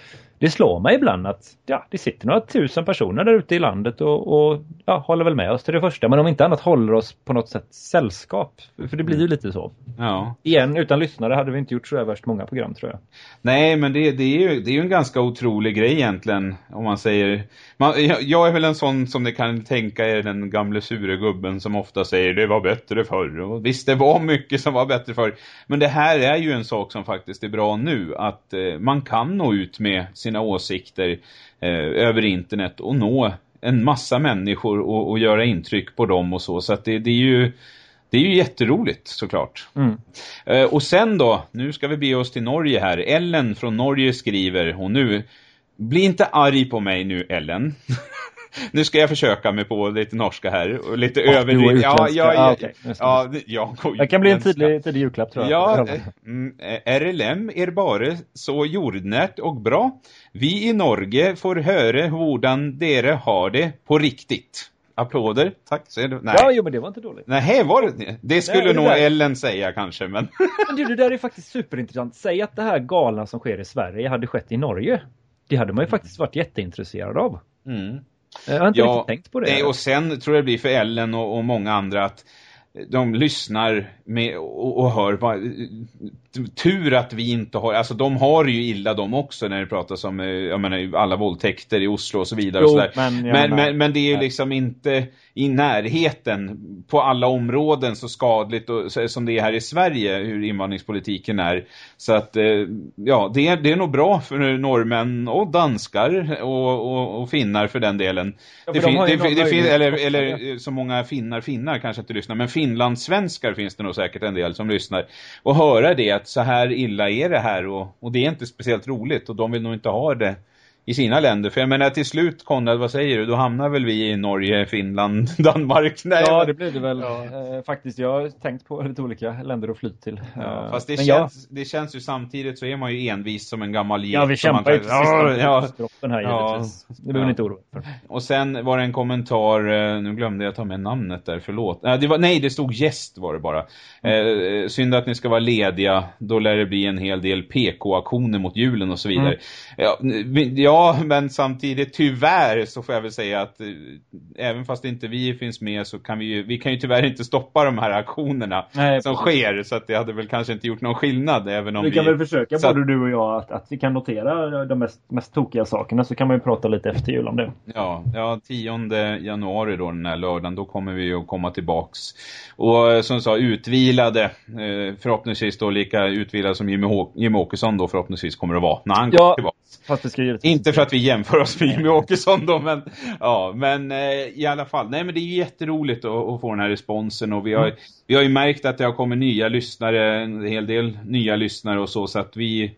det slår mig ibland att ja, det sitter några tusen personer där ute i landet och, och ja, håller väl med oss till det första. Men om inte annat håller oss på något sätt sällskap. För det blir ju lite så. Ja. Igen, utan lyssnare hade vi inte gjort så värst många program tror jag. Nej, men det, det, är ju, det är ju en ganska otrolig grej egentligen. Om man säger... Man, jag, är väl en sån som ni kan tänka är den gamle sure gubben som ofta säger det var bättre förr. Och visst, det var mycket som var bättre förr. Men det här är ju en sak som faktiskt är bra nu. Att eh, man kan nå ut med sina åsikter eh, över internet och nå en massa människor och, och göra intryck på dem och så. Så det, det är ju det är ju jätteroligt såklart. Mm. Eh, och sen då, nu ska vi be oss till Norge här. Ellen från Norge skriver, och nu, bli inte arg på mig nu Ellen. nu ska jag försöka mig på lite norska här. Och lite oh, överdrivet. Ja, ja, ja, ah, okay. ja, ja, Det kan bli en tidig, tidig julklapp tror jag. Ja, mm, RLM är bara så jordnärt och bra. Vi i Norge får höra hurdan dere har det på riktigt. Applåder, tack. Så du, nej. Ja, jo, men det var inte dåligt. Nej, var det Det skulle nej, det nog där... Ellen säga kanske, men... men du, det där är faktiskt superintressant. Säg att det här galna som sker i Sverige hade skett i Norge. Det hade man ju faktiskt varit jätteintresserad av. Mm. Jag har inte ja, riktigt tänkt på det. Nej, och sen tror jag det blir för Ellen och, och många andra att de lyssnar med och, och hör vad, tur att vi inte har, alltså de har ju illa de också när det pratas om eh, jag menar, alla våldtäkter i Oslo och så vidare. Jo, och så men, men, men, men, det är ju liksom inte i närheten på alla områden så skadligt och, som det är här i Sverige hur invandringspolitiken är. Så att eh, ja, det är, det är nog bra för norrmän och danskar och, och, och finnar för den delen. Ja, det för de fin, har ju det, det fin, eller, eller så många finnar, finnar kanske inte lyssnar, men finlandssvenskar finns det nog säkert en del som lyssnar. Och höra det att så här illa är det här och, och det är inte speciellt roligt och de vill nog inte ha det i sina länder. För jag menar till slut, Konrad, vad säger du? Då hamnar väl vi i Norge, Finland, Danmark? Nej, ja, det blir det väl. Eh, faktiskt, jag har tänkt på lite olika länder att fly till. Ja, Eh, fast det men känns, det känns ju samtidigt så är man ju envis som en gammal get. Ja, vi kämpar ju till ja, sista ja. här Ja. givetvis. Det behöver Ja. ni inte oroa för. Och sen var det en kommentar, eh, nu glömde jag ta med namnet där, förlåt. Nej, det, var, nej, det stod gäst var det bara. Eh, synd att ni ska vara lediga, då lär det bli en hel del PK-aktioner mot julen och så vidare. Mm. Ja, ja, men samtidigt tyvärr så får jag väl säga att eh, även fast inte vi finns med så kan vi ju, vi kan ju tyvärr inte stoppa de här aktionerna Nej, som precis. sker. Så att det hade väl kanske inte gjort någon skillnad även om Vi vi... kan väl försöka, så både du och jag, att, att vi kan notera de mest, mest tokiga sakerna så kan man ju prata lite efter jul om det. Ja, ja 10 januari då den här lördagen, då kommer vi ju att komma tillbaks. Och eh, som sa, utvilade, eh, förhoppningsvis då lika utvilade som Jimmy, Hå- Jimmy Åkesson då förhoppningsvis kommer att vara när han Ja. kommer tillbaks. Fast det ska givetvis Inte för att vi jämför oss med Jimmy Åkesson då, men ja, men eh, i alla fall. Nej, men det är ju jätteroligt att, att få den här responsen och vi har, Mm. vi har ju märkt att det har kommit nya lyssnare, en hel del nya lyssnare och så, så att vi,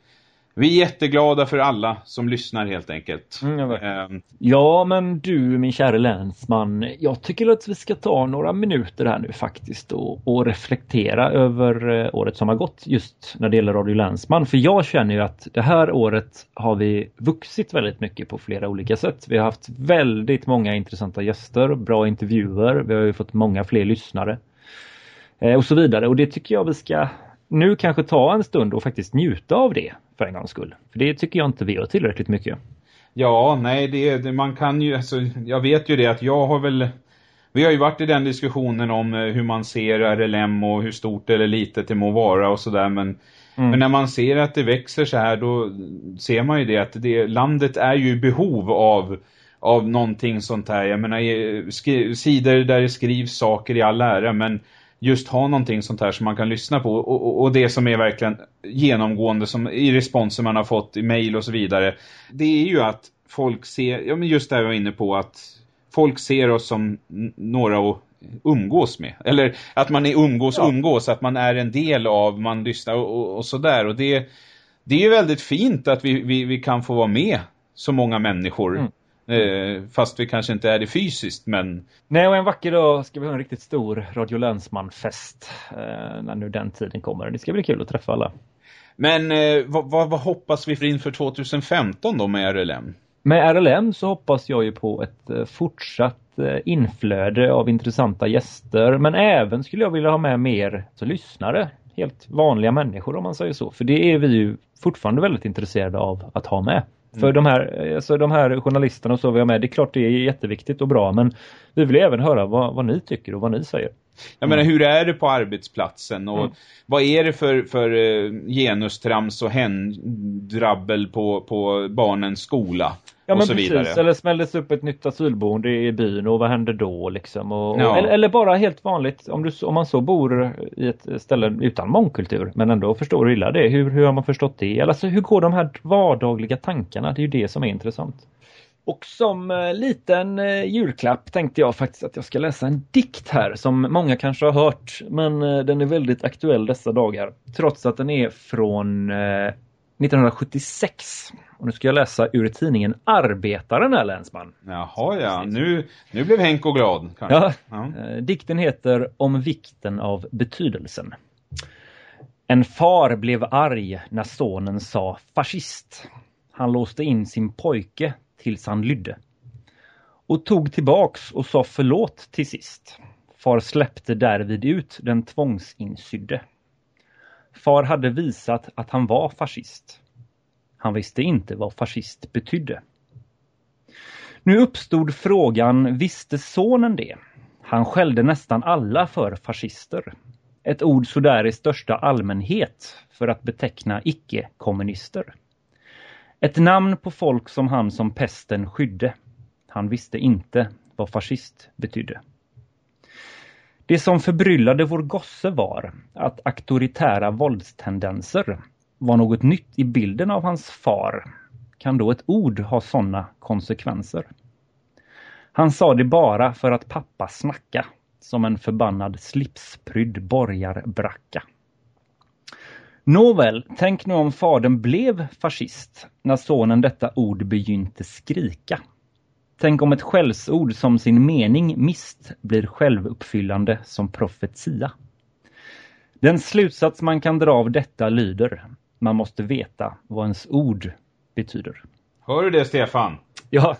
vi är jätteglada för alla som lyssnar helt enkelt. Mm. Ehm, Ja, men du min kära länsman, jag tycker att vi ska ta några minuter här nu faktiskt och, och reflektera över eh, året som har gått just när det gäller Radio Länsman. För jag känner ju att det här året har vi vuxit väldigt mycket på flera olika sätt. Vi har haft väldigt många intressanta gäster, bra intervjuer, vi har ju fått många fler lyssnare eh, och så vidare. Och det tycker jag vi ska nu kanske ta en stund och faktiskt njuta av det för en gångs skull. För det tycker jag inte vi gör tillräckligt mycket. Ja, nej, det, det man kan ju, alltså, jag vet ju det att jag har väl, vi har ju varit i den diskussionen om eh, hur man ser RLM och hur stort eller litet det må vara och sådär, men, Mm. men när man ser att det växer så här, då ser man ju det att det, landet är ju i behov av av någonting sånt här. Jag menar, skri, sidor där det skrivs saker i all ära, men just ha någonting sånt här som man kan lyssna på. Och, och, och det som är verkligen genomgående som, i responser man har fått i mail och så vidare. Det är ju att folk ser, ja men just det jag var inne på att folk ser oss som några att umgås med. Eller att man är umgås, Ja. umgås, att man är en del av, man lyssnar och, och, och sådär. Och det, det är ju väldigt fint att vi, vi, vi kan få vara med så många människor. Mm. Eh, fast vi kanske inte är det fysiskt, men Nej, och en vacker dag ska vi ha en riktigt stor Radio Länsman-fest eh, när nu den tiden kommer. Det ska bli kul att träffa alla. Men eh, vad, vad, vad hoppas vi för inför 2015 då med RLM? Med RLM så hoppas jag ju på ett fortsatt inflöde av intressanta gäster men även skulle jag vilja ha med mer så lyssnare. Helt vanliga människor om man säger så. För det är vi ju fortfarande väldigt intresserade av att ha med. För de här, alltså de här journalisterna och så vi har med, det är klart det är jätteviktigt och bra men vi vill även höra vad, vad ni tycker och vad ni säger. Jag menar, hur är det på arbetsplatsen och Mm. vad är det för, för eh, genustrams och händrabbel på, på barnens skola Ja men precis, vidare? eller smälldes upp ett nytt asylboende i byn och vad händer då liksom? Och, Ja. eller, eller bara helt vanligt om, du, om man så bor i ett ställe utan mångkultur men ändå förstår hur illa det är. Hur, hur har man förstått det? Eller alltså, hur går de här vardagliga tankarna? Det är ju det som är intressant. Och som eh, liten eh, julklapp tänkte jag faktiskt att jag ska läsa en dikt här som många kanske har hört men eh, den är väldigt aktuell dessa dagar. Trots att den är från eh, 1976. Och nu ska jag läsa ur tidningen Arbetaren här länsman. Jaha ja, nu, nu blev Henko glad. Ja, Ja. Eh, Dikten heter Om vikten av betydelsen. En far blev arg när sonen sa fascist. Han låste in sin pojke tills han lydde. Och tog tillbaks och sa förlåt till sist. Far släppte därvid ut den tvångsinsydde. Far hade visat att han var fascist. Han visste inte vad fascist betydde. Nu uppstod frågan, visste sonen det? Han skällde nästan alla för fascister. Ett ord sådär i största allmänhet för att beteckna icke-kommunister. Ett namn på folk som han som pesten skydde. Han visste inte vad fascist betydde. Det som förbryllade vår gosse var att auktoritära våldstendenser var något nytt i bilden av hans far. Kan då ett ord ha sådana konsekvenser? Han sa det bara för att pappa snacka som en förbannad slipsprydd borgarbracka. Nåväl, tänk nu om fadern blev fascist när sonen detta ord begynte skrika. Tänk om ett skällsord som sin mening mist blir självuppfyllande som profetia. Den slutsats man kan dra av detta lyder man måste veta vad ens ord betyder. Hör du det Stefan? Ja,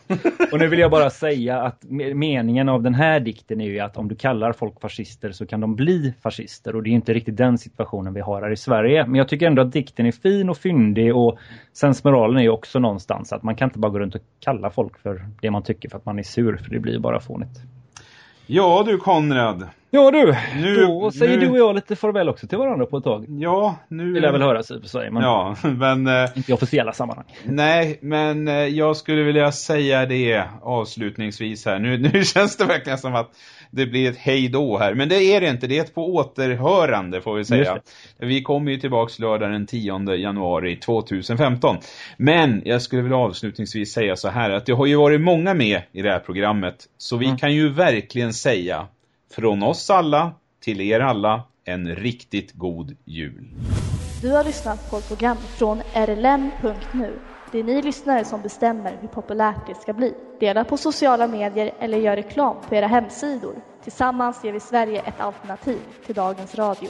och nu vill jag bara säga att meningen av den här dikten är ju att om du kallar folk fascister så kan de bli fascister och det är inte riktigt den situationen vi har här i Sverige. Men jag tycker ändå att dikten är fin och fyndig och sensmoralen är ju också någonstans att man kan inte bara gå runt och kalla folk för det man tycker för att man är sur för det blir bara fånigt. Ja du Konrad. Ja du, nu, då säger nu... du och jag lite farväl också till varandra på ett tag. Ja, nu... Det lär väl höras i och för sig, men, ja, men äh... inte i officiella sammanhang. Nej, men äh, jag skulle vilja säga det avslutningsvis här. Nu, nu känns det verkligen som att det blir ett hej då här. Men det är det inte, det är ett på återhörande får vi säga. Vi kommer ju tillbaks lördag den 10 januari 2015. Men jag skulle vilja avslutningsvis säga så här att det har ju varit många med i det här programmet. Så vi mm. kan ju verkligen säga från oss alla till er alla en riktigt god jul. Du har lyssnat på ett program från rlm.nu. Det är ni lyssnare som bestämmer hur populärt det ska bli. Dela på sociala medier eller gör reklam på era hemsidor. Tillsammans ger vi Sverige ett alternativ till dagens radio.